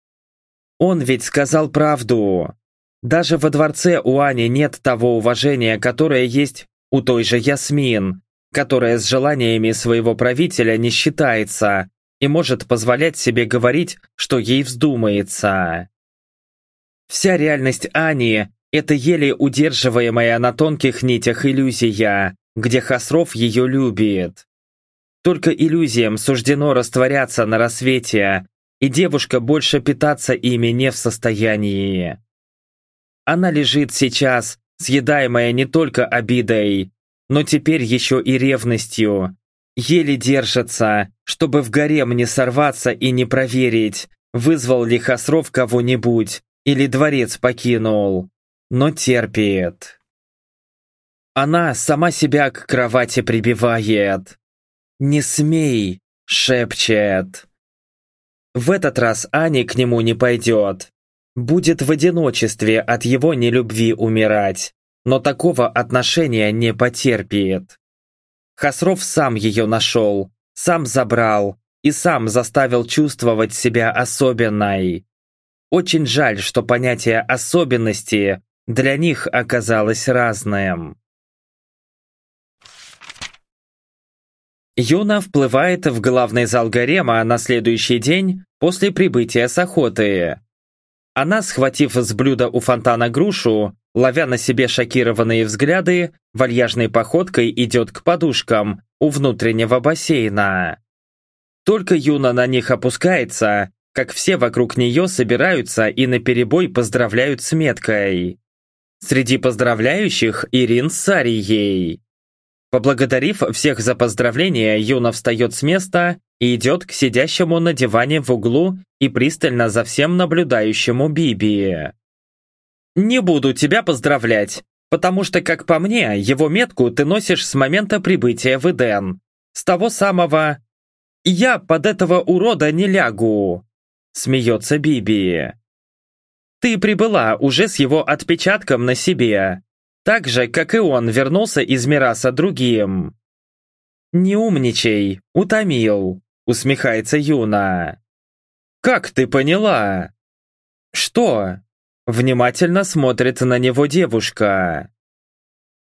Он ведь сказал правду. Даже во дворце у Ани нет того уважения, которое есть у той же Ясмин, которая с желаниями своего правителя не считается и может позволять себе говорить, что ей вздумается. Вся реальность Ани – это еле удерживаемая на тонких нитях иллюзия, где Хасров ее любит. Только иллюзиям суждено растворяться на рассвете, и девушка больше питаться ими не в состоянии. Она лежит сейчас, съедаемая не только обидой, но теперь еще и ревностью. Еле держится, чтобы в гарем не сорваться и не проверить, вызвал ли Хасров кого-нибудь или дворец покинул, но терпит. Она сама себя к кровати прибивает. «Не смей!» — шепчет. В этот раз Ани к нему не пойдет. Будет в одиночестве от его нелюбви умирать но такого отношения не потерпит. Хасров сам ее нашел, сам забрал и сам заставил чувствовать себя особенной. Очень жаль, что понятие особенности для них оказалось разным. Юна вплывает в главный зал гарема на следующий день после прибытия с охоты. Она, схватив с блюда у фонтана грушу, ловя на себе шокированные взгляды, вальяжной походкой идет к подушкам у внутреннего бассейна. Только Юна на них опускается, как все вокруг нее собираются и наперебой поздравляют с меткой. Среди поздравляющих Ирин с Сарией. Поблагодарив всех за поздравления, Юна встает с места и идет к сидящему на диване в углу и пристально за всем наблюдающему Биби. «Не буду тебя поздравлять, потому что, как по мне, его метку ты носишь с момента прибытия в Эден. С того самого... Я под этого урода не лягу!» Смеется Биби. «Ты прибыла уже с его отпечатком на себе, так же, как и он вернулся из Мираса другим». «Не умничай, утомил», усмехается Юна. «Как ты поняла?» «Что?» Внимательно смотрит на него девушка.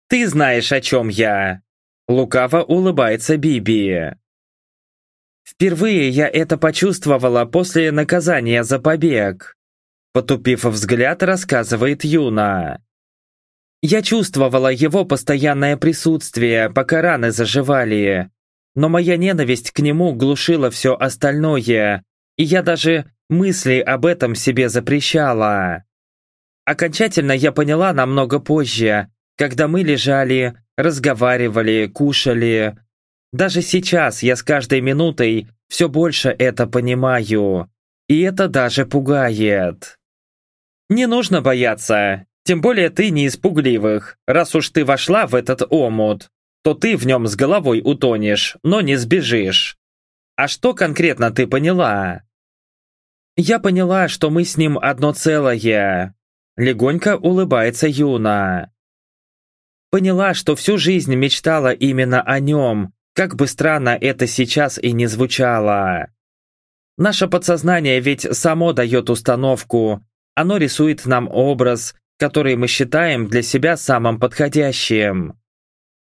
«Ты знаешь, о чем я!» Лукаво улыбается Биби. Впервые я это почувствовала после наказания за побег. Потупив взгляд, рассказывает Юна. Я чувствовала его постоянное присутствие, пока раны заживали. Но моя ненависть к нему глушила все остальное, и я даже мысли об этом себе запрещала. Окончательно я поняла намного позже, когда мы лежали, разговаривали, кушали. Даже сейчас я с каждой минутой все больше это понимаю. И это даже пугает. Не нужно бояться, тем более ты не испугливых. Раз уж ты вошла в этот омут, то ты в нем с головой утонешь, но не сбежишь. А что конкретно ты поняла? Я поняла, что мы с ним одно целое. Легонько улыбается Юна. Поняла, что всю жизнь мечтала именно о нем, как бы странно это сейчас и не звучало. Наше подсознание ведь само дает установку, оно рисует нам образ, который мы считаем для себя самым подходящим.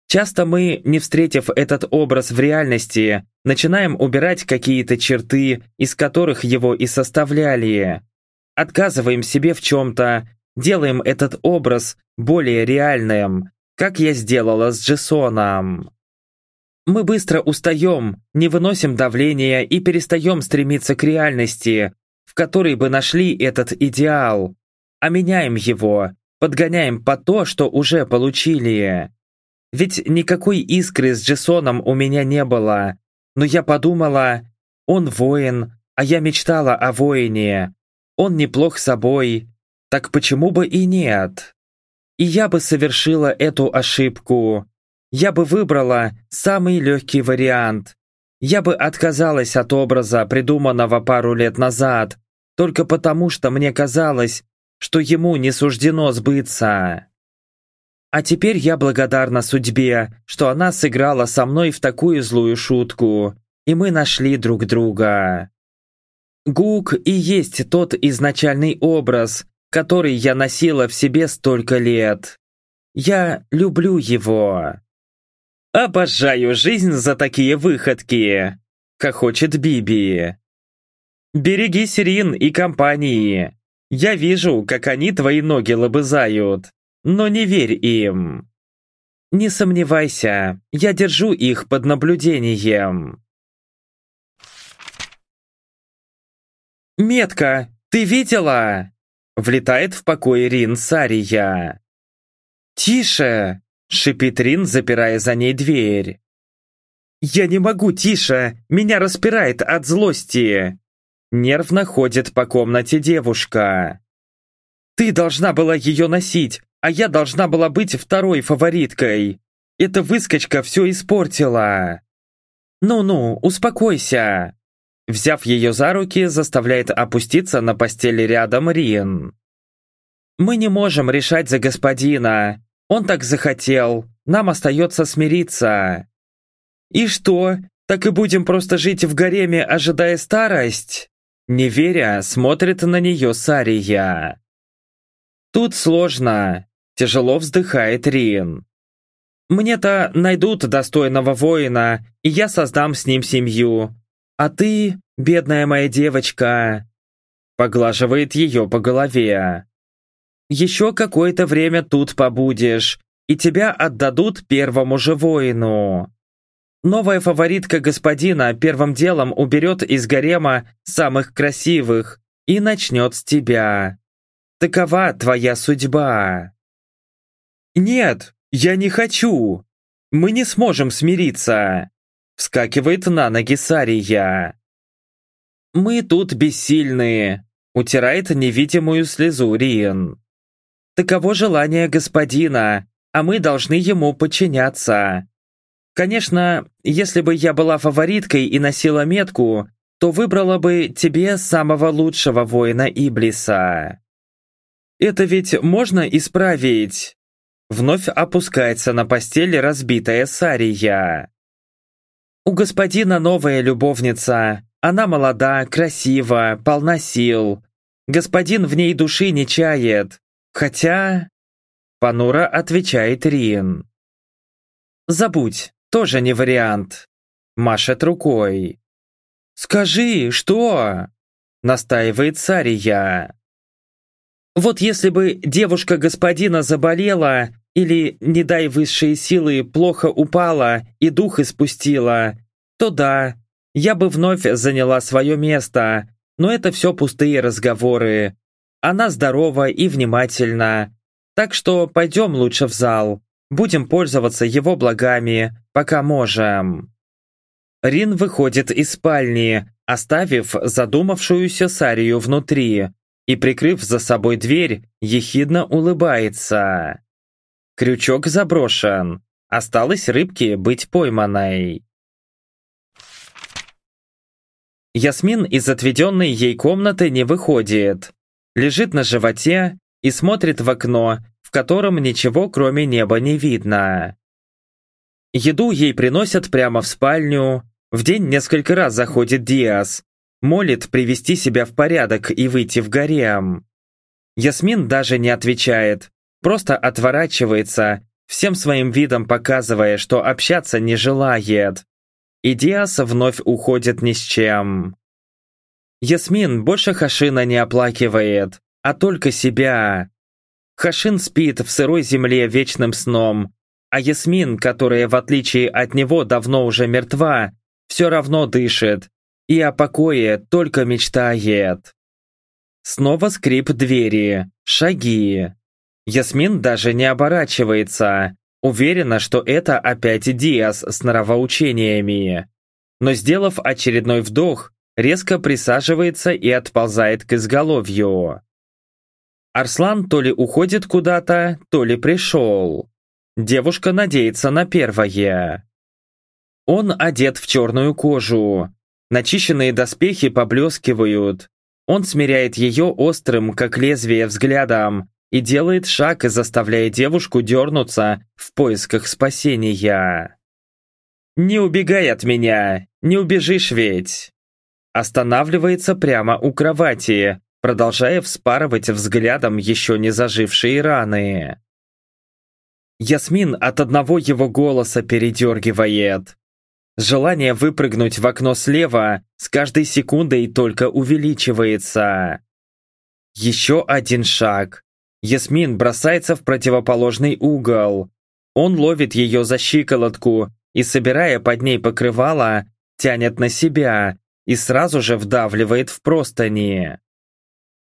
Часто мы, не встретив этот образ в реальности, начинаем убирать какие-то черты, из которых его и составляли. Отказываем себе в чем-то, делаем этот образ более реальным, как я сделала с Джессоном. Мы быстро устаем, не выносим давления и перестаем стремиться к реальности, в которой бы нашли этот идеал, а меняем его, подгоняем по то, что уже получили. Ведь никакой искры с Джессоном у меня не было, но я подумала, он воин, а я мечтала о воине, он неплох собой, так почему бы и нет? И я бы совершила эту ошибку. Я бы выбрала самый легкий вариант. Я бы отказалась от образа, придуманного пару лет назад, только потому что мне казалось, что ему не суждено сбыться. А теперь я благодарна судьбе, что она сыграла со мной в такую злую шутку, и мы нашли друг друга. Гук и есть тот изначальный образ, который я носила в себе столько лет. Я люблю его. «Обожаю жизнь за такие выходки!» — хохочет Биби. «Береги Сирин и компании. Я вижу, как они твои ноги лобызают, но не верь им. Не сомневайся, я держу их под наблюдением». «Метка, ты видела?» Влетает в покой Рин Сария. «Тише!» — шипит Рин, запирая за ней дверь. «Я не могу тише! Меня распирает от злости!» Нервно ходит по комнате девушка. «Ты должна была ее носить, а я должна была быть второй фавориткой. Эта выскочка все испортила!» «Ну-ну, успокойся!» Взяв ее за руки, заставляет опуститься на постели рядом Рин. «Мы не можем решать за господина. Он так захотел. Нам остается смириться». «И что, так и будем просто жить в гареме, ожидая старость?» Не веря, смотрит на нее Сария. «Тут сложно», – тяжело вздыхает Рин. «Мне-то найдут достойного воина, и я создам с ним семью, «А ты, бедная моя девочка...» Поглаживает ее по голове. «Еще какое-то время тут побудешь, и тебя отдадут первому же воину. Новая фаворитка господина первым делом уберет из гарема самых красивых и начнет с тебя. Такова твоя судьба». «Нет, я не хочу. Мы не сможем смириться. Вскакивает на ноги Сария. «Мы тут бессильные», — утирает невидимую слезу Риен. «Таково желание господина, а мы должны ему подчиняться. Конечно, если бы я была фавориткой и носила метку, то выбрала бы тебе самого лучшего воина Иблиса. Это ведь можно исправить?» Вновь опускается на постель разбитая Сария. У господина новая любовница. Она молода, красива, полна сил. Господин в ней души не чает. Хотя...» Панура отвечает Рин. «Забудь, тоже не вариант». Машет рукой. «Скажи, что?» – настаивает Сария. «Вот если бы девушка господина заболела, или, не дай высшие силы, плохо упала и дух испустила, то да, я бы вновь заняла свое место, но это все пустые разговоры. Она здорова и внимательна, так что пойдем лучше в зал, будем пользоваться его благами, пока можем. Рин выходит из спальни, оставив задумавшуюся Сарию внутри, и, прикрыв за собой дверь, ехидно улыбается. Крючок заброшен. Осталось рыбке быть пойманной. Ясмин из отведенной ей комнаты не выходит. Лежит на животе и смотрит в окно, в котором ничего кроме неба не видно. Еду ей приносят прямо в спальню. В день несколько раз заходит Диас. Молит привести себя в порядок и выйти в гарем. Ясмин даже не отвечает, просто отворачивается, всем своим видом показывая, что общаться не желает. И Диас вновь уходит ни с чем. Ясмин больше Хашина не оплакивает, а только себя. Хашин спит в сырой земле вечным сном, а Ясмин, которая в отличие от него давно уже мертва, все равно дышит и о покое только мечтает. Снова скрип двери, шаги. Ясмин даже не оборачивается, уверена, что это опять Диас с норовоучениями. Но сделав очередной вдох, резко присаживается и отползает к изголовью. Арслан то ли уходит куда-то, то ли пришел. Девушка надеется на первое. Он одет в черную кожу. Начищенные доспехи поблескивают. Он смиряет ее острым, как лезвие, взглядом и делает шаг, заставляя девушку дернуться в поисках спасения. «Не убегай от меня, не убежишь ведь!» Останавливается прямо у кровати, продолжая вспарывать взглядом еще не зажившие раны. Ясмин от одного его голоса передергивает. Желание выпрыгнуть в окно слева с каждой секундой только увеличивается. Еще один шаг, Ясмин бросается в противоположный угол. Он ловит ее за щиколотку и, собирая под ней покрывало, тянет на себя и сразу же вдавливает в простыни.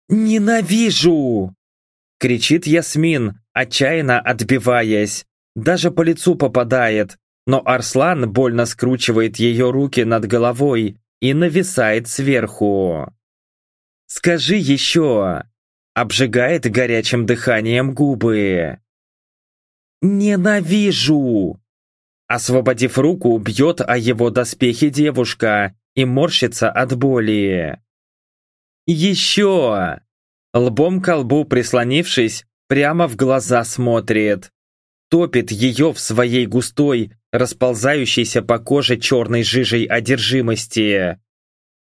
«Ненавижу!» — кричит Ясмин, отчаянно отбиваясь. Даже по лицу попадает, но Арслан больно скручивает ее руки над головой и нависает сверху. «Скажи еще!» обжигает горячим дыханием губы. «Ненавижу!» Освободив руку, бьет о его доспехи девушка и морщится от боли. «Еще!» Лбом к лбу прислонившись, прямо в глаза смотрит. Топит ее в своей густой, расползающейся по коже черной жижей одержимости.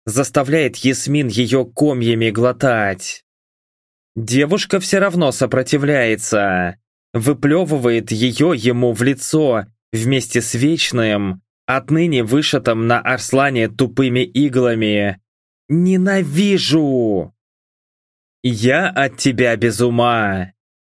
Заставляет Ясмин ее комьями глотать. Девушка все равно сопротивляется. Выплевывает ее ему в лицо вместе с Вечным, отныне вышитым на Арслане тупыми иглами. «Ненавижу!» «Я от тебя без ума!»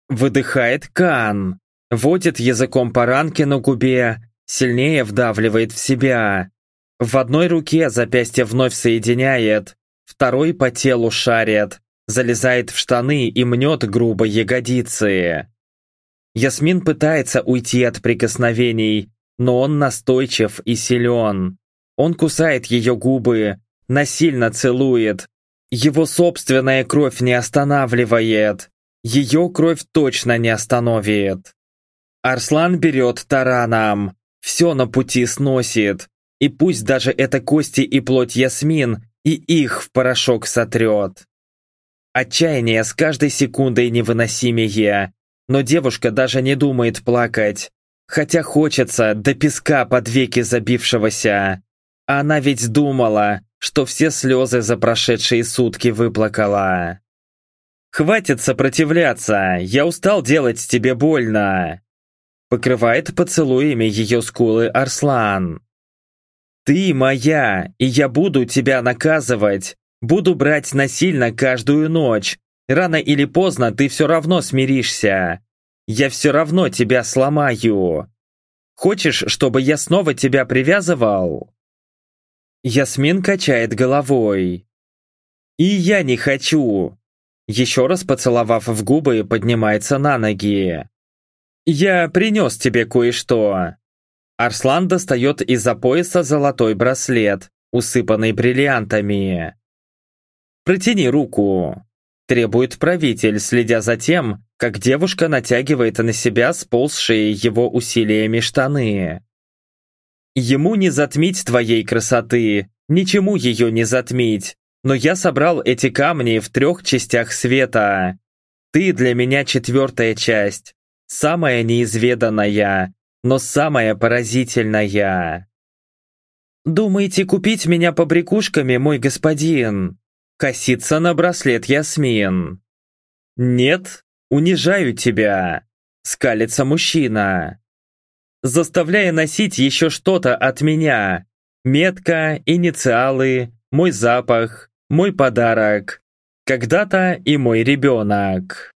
Выдыхает Кан, водит языком по ранке на губе, сильнее вдавливает в себя. В одной руке запястье вновь соединяет, второй по телу шарит, залезает в штаны и мнет грубо ягодицы. Ясмин пытается уйти от прикосновений, но он настойчив и силен. Он кусает ее губы, насильно целует. Его собственная кровь не останавливает. Ее кровь точно не остановит. Арслан берет тараном, все на пути сносит. И пусть даже это кости и плоть Ясмин, и их в порошок сотрет. Отчаяние с каждой секундой невыносимее. Но девушка даже не думает плакать. Хотя хочется до песка под веки забившегося. Она ведь думала, что все слезы за прошедшие сутки выплакала. «Хватит сопротивляться, я устал делать тебе больно!» Покрывает поцелуями ее скулы Арслан. Ты моя, и я буду тебя наказывать. Буду брать насильно каждую ночь. Рано или поздно ты все равно смиришься. Я все равно тебя сломаю. Хочешь, чтобы я снова тебя привязывал?» Ясмин качает головой. «И я не хочу!» Еще раз поцеловав в губы, поднимается на ноги. «Я принес тебе кое-что!» Арслан достает из-за пояса золотой браслет, усыпанный бриллиантами. «Протяни руку!» Требует правитель, следя за тем, как девушка натягивает на себя сползшие его усилиями штаны. Ему не затмить твоей красоты, ничему ее не затмить, но я собрал эти камни в трех частях света. Ты для меня четвертая часть, самая неизведанная, но самая поразительная. Думаете купить меня побрякушками, мой господин? Коситься на браслет Ясмин. Нет, унижаю тебя, скалится мужчина заставляя носить еще что-то от меня. Метка, инициалы, мой запах, мой подарок. Когда-то и мой ребенок.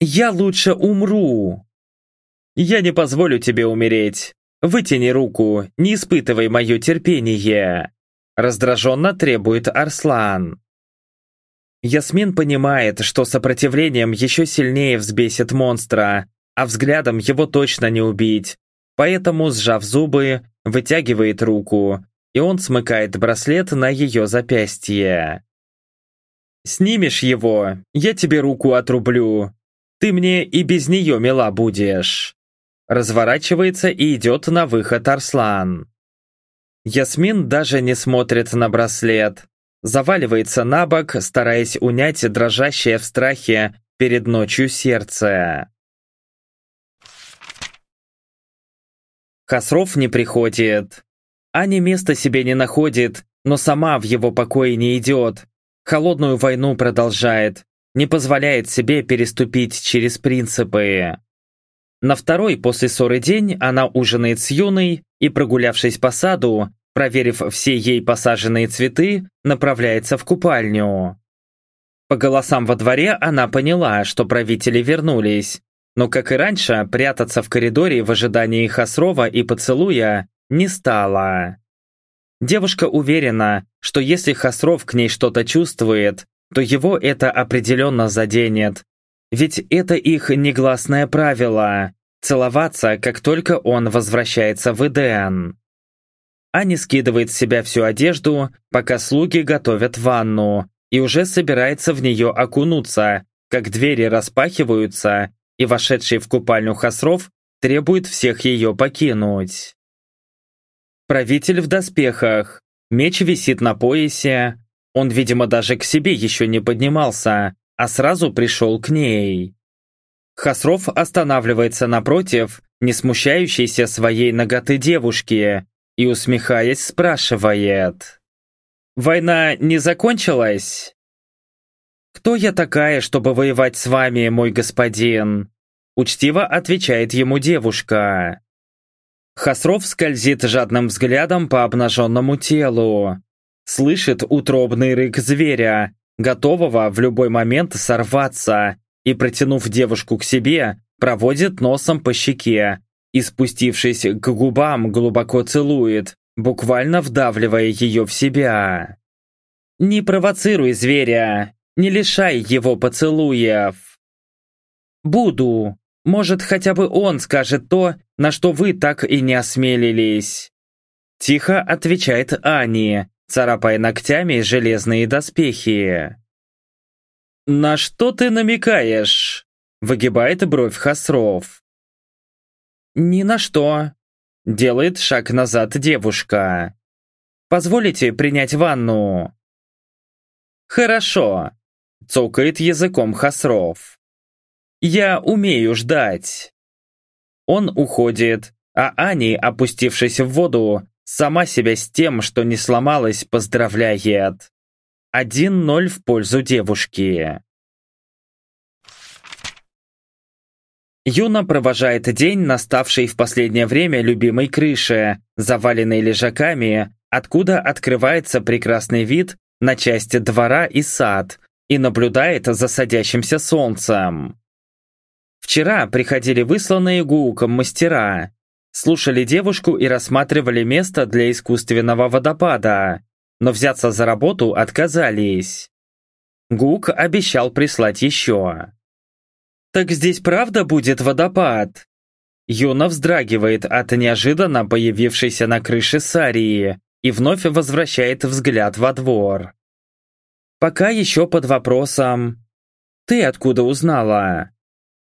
Я лучше умру. Я не позволю тебе умереть. Вытяни руку, не испытывай мое терпение. Раздраженно требует Арслан. Ясмин понимает, что сопротивлением еще сильнее взбесит монстра, а взглядом его точно не убить. Поэтому, сжав зубы, вытягивает руку, и он смыкает браслет на ее запястье. «Снимешь его, я тебе руку отрублю. Ты мне и без нее мила будешь». Разворачивается и идет на выход Арслан. Ясмин даже не смотрит на браслет. Заваливается на бок, стараясь унять дрожащее в страхе перед ночью сердце. Хасров не приходит. Аня места себе не находит, но сама в его покое не идет. Холодную войну продолжает, не позволяет себе переступить через принципы. На второй после ссоры день она ужинает с Юной и, прогулявшись по саду, проверив все ей посаженные цветы, направляется в купальню. По голосам во дворе она поняла, что правители вернулись, но, как и раньше, прятаться в коридоре в ожидании Хасрова и поцелуя не стала. Девушка уверена, что если Хасров к ней что-то чувствует, то его это определенно заденет. Ведь это их негласное правило – целоваться, как только он возвращается в Эден. Аня скидывает с себя всю одежду, пока слуги готовят ванну, и уже собирается в нее окунуться, как двери распахиваются, и вошедший в купальню Хасров требует всех ее покинуть. Правитель в доспехах, меч висит на поясе, он, видимо, даже к себе еще не поднимался, а сразу пришел к ней. Хасров останавливается напротив, не смущающейся своей ноготы девушки, и, усмехаясь, спрашивает. «Война не закончилась?» «Кто я такая, чтобы воевать с вами, мой господин?» Учтиво отвечает ему девушка. Хасров скользит жадным взглядом по обнаженному телу. Слышит утробный рык зверя, готового в любой момент сорваться, и, протянув девушку к себе, проводит носом по щеке и, спустившись к губам, глубоко целует, буквально вдавливая ее в себя. «Не провоцируй зверя! Не лишай его поцелуев. Буду. Может, хотя бы он скажет то, на что вы так и не осмелились. Тихо отвечает Ани, царапая ногтями железные доспехи. «На что ты намекаешь?» Выгибает бровь Хасров. «Ни на что», — делает шаг назад девушка. «Позволите принять ванну?» «Хорошо», Цокает языком Хасров. «Я умею ждать». Он уходит, а Ани, опустившись в воду, сама себя с тем, что не сломалась, поздравляет. Один ноль в пользу девушки. Юна провожает день, наставший в последнее время любимой крыше, заваленной лежаками, откуда открывается прекрасный вид на часть двора и сад, и наблюдает за садящимся солнцем. Вчера приходили высланные гуком мастера, слушали девушку и рассматривали место для искусственного водопада, но взяться за работу отказались. Гук обещал прислать еще. «Так здесь правда будет водопад?» Юна вздрагивает от неожиданно появившейся на крыше Сарии и вновь возвращает взгляд во двор. «Пока еще под вопросом. Ты откуда узнала?»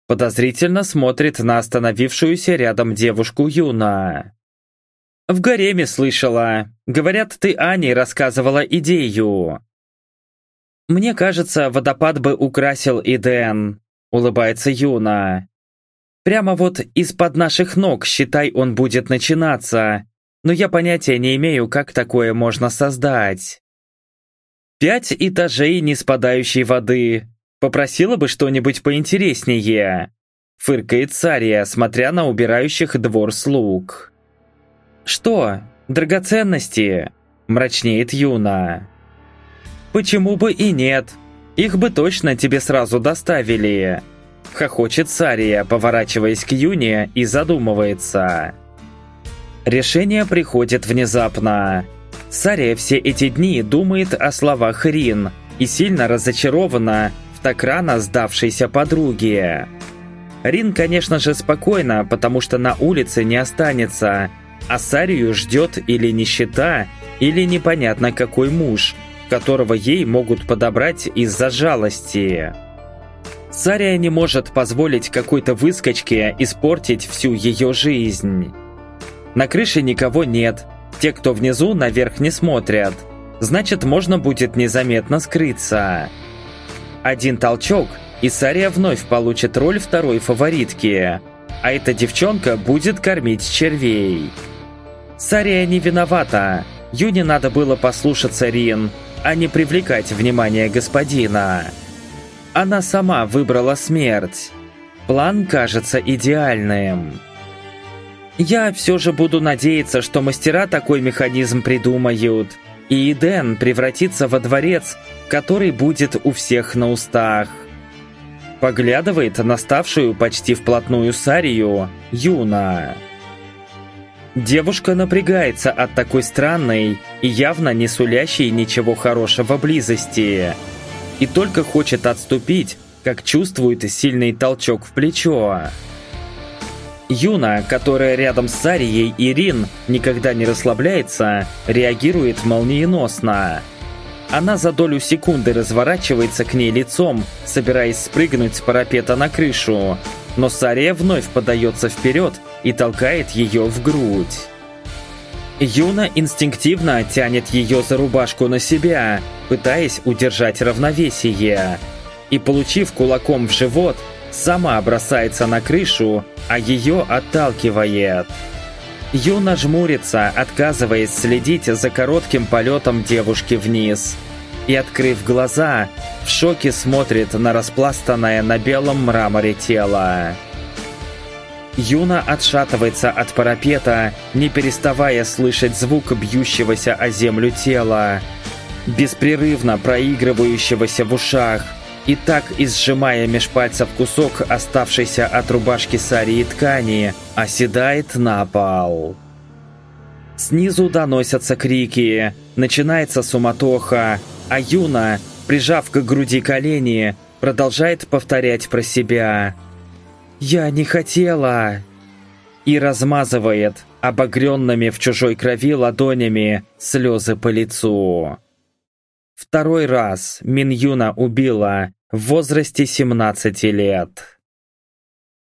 Подозрительно смотрит на остановившуюся рядом девушку Юна. «В гареме слышала. Говорят, ты Ане рассказывала идею». «Мне кажется, водопад бы украсил и Дэн», — улыбается Юна. «Прямо вот из-под наших ног, считай, он будет начинаться, но я понятия не имею, как такое можно создать». «Пять этажей неспадающей воды. Попросила бы что-нибудь поинтереснее», — фыркает Сария, смотря на убирающих двор слуг. «Что? Драгоценности?» – мрачнеет Юна. «Почему бы и нет? Их бы точно тебе сразу доставили!» Хохочет Сария, поворачиваясь к Юне и задумывается. Решение приходит внезапно. Сария все эти дни думает о словах Рин и сильно разочарована в так рано сдавшейся подруге. Рин, конечно же, спокойна, потому что на улице не останется – а Сарию ждет или нищета, или непонятно какой муж, которого ей могут подобрать из-за жалости. Сария не может позволить какой-то выскочке испортить всю ее жизнь. На крыше никого нет, те, кто внизу, наверх не смотрят. Значит, можно будет незаметно скрыться. Один толчок, и Сария вновь получит роль второй фаворитки. А эта девчонка будет кормить червей. Сария не виновата. Юне надо было послушаться Рин, а не привлекать внимание господина. Она сама выбрала смерть. План кажется идеальным. Я все же буду надеяться, что мастера такой механизм придумают, и Иден превратится во дворец, который будет у всех на устах. Поглядывает на ставшую почти вплотную Сарию Юна. Девушка напрягается от такой странной и явно не сулящей ничего хорошего близости. И только хочет отступить, как чувствует сильный толчок в плечо. Юна, которая рядом с Сарией и Рин никогда не расслабляется, реагирует молниеносно. Она за долю секунды разворачивается к ней лицом, собираясь спрыгнуть с парапета на крышу, но Сария вновь подается вперед и толкает ее в грудь. Юна инстинктивно тянет ее за рубашку на себя, пытаясь удержать равновесие. И, получив кулаком в живот, сама бросается на крышу, а ее отталкивает. Юна жмурится, отказываясь следить за коротким полетом девушки вниз. И, открыв глаза, в шоке смотрит на распластанное на белом мраморе тело. Юна отшатывается от парапета, не переставая слышать звук бьющегося о землю тела, беспрерывно проигрывающегося в ушах, и так, изжимая меж пальцев кусок оставшейся от рубашки Сарии ткани, оседает на пол. Снизу доносятся крики, начинается суматоха, а Юна, прижав к груди колени, продолжает повторять про себя – «Я не хотела!» И размазывает обогренными в чужой крови ладонями слезы по лицу. Второй раз Минюна убила в возрасте 17 лет.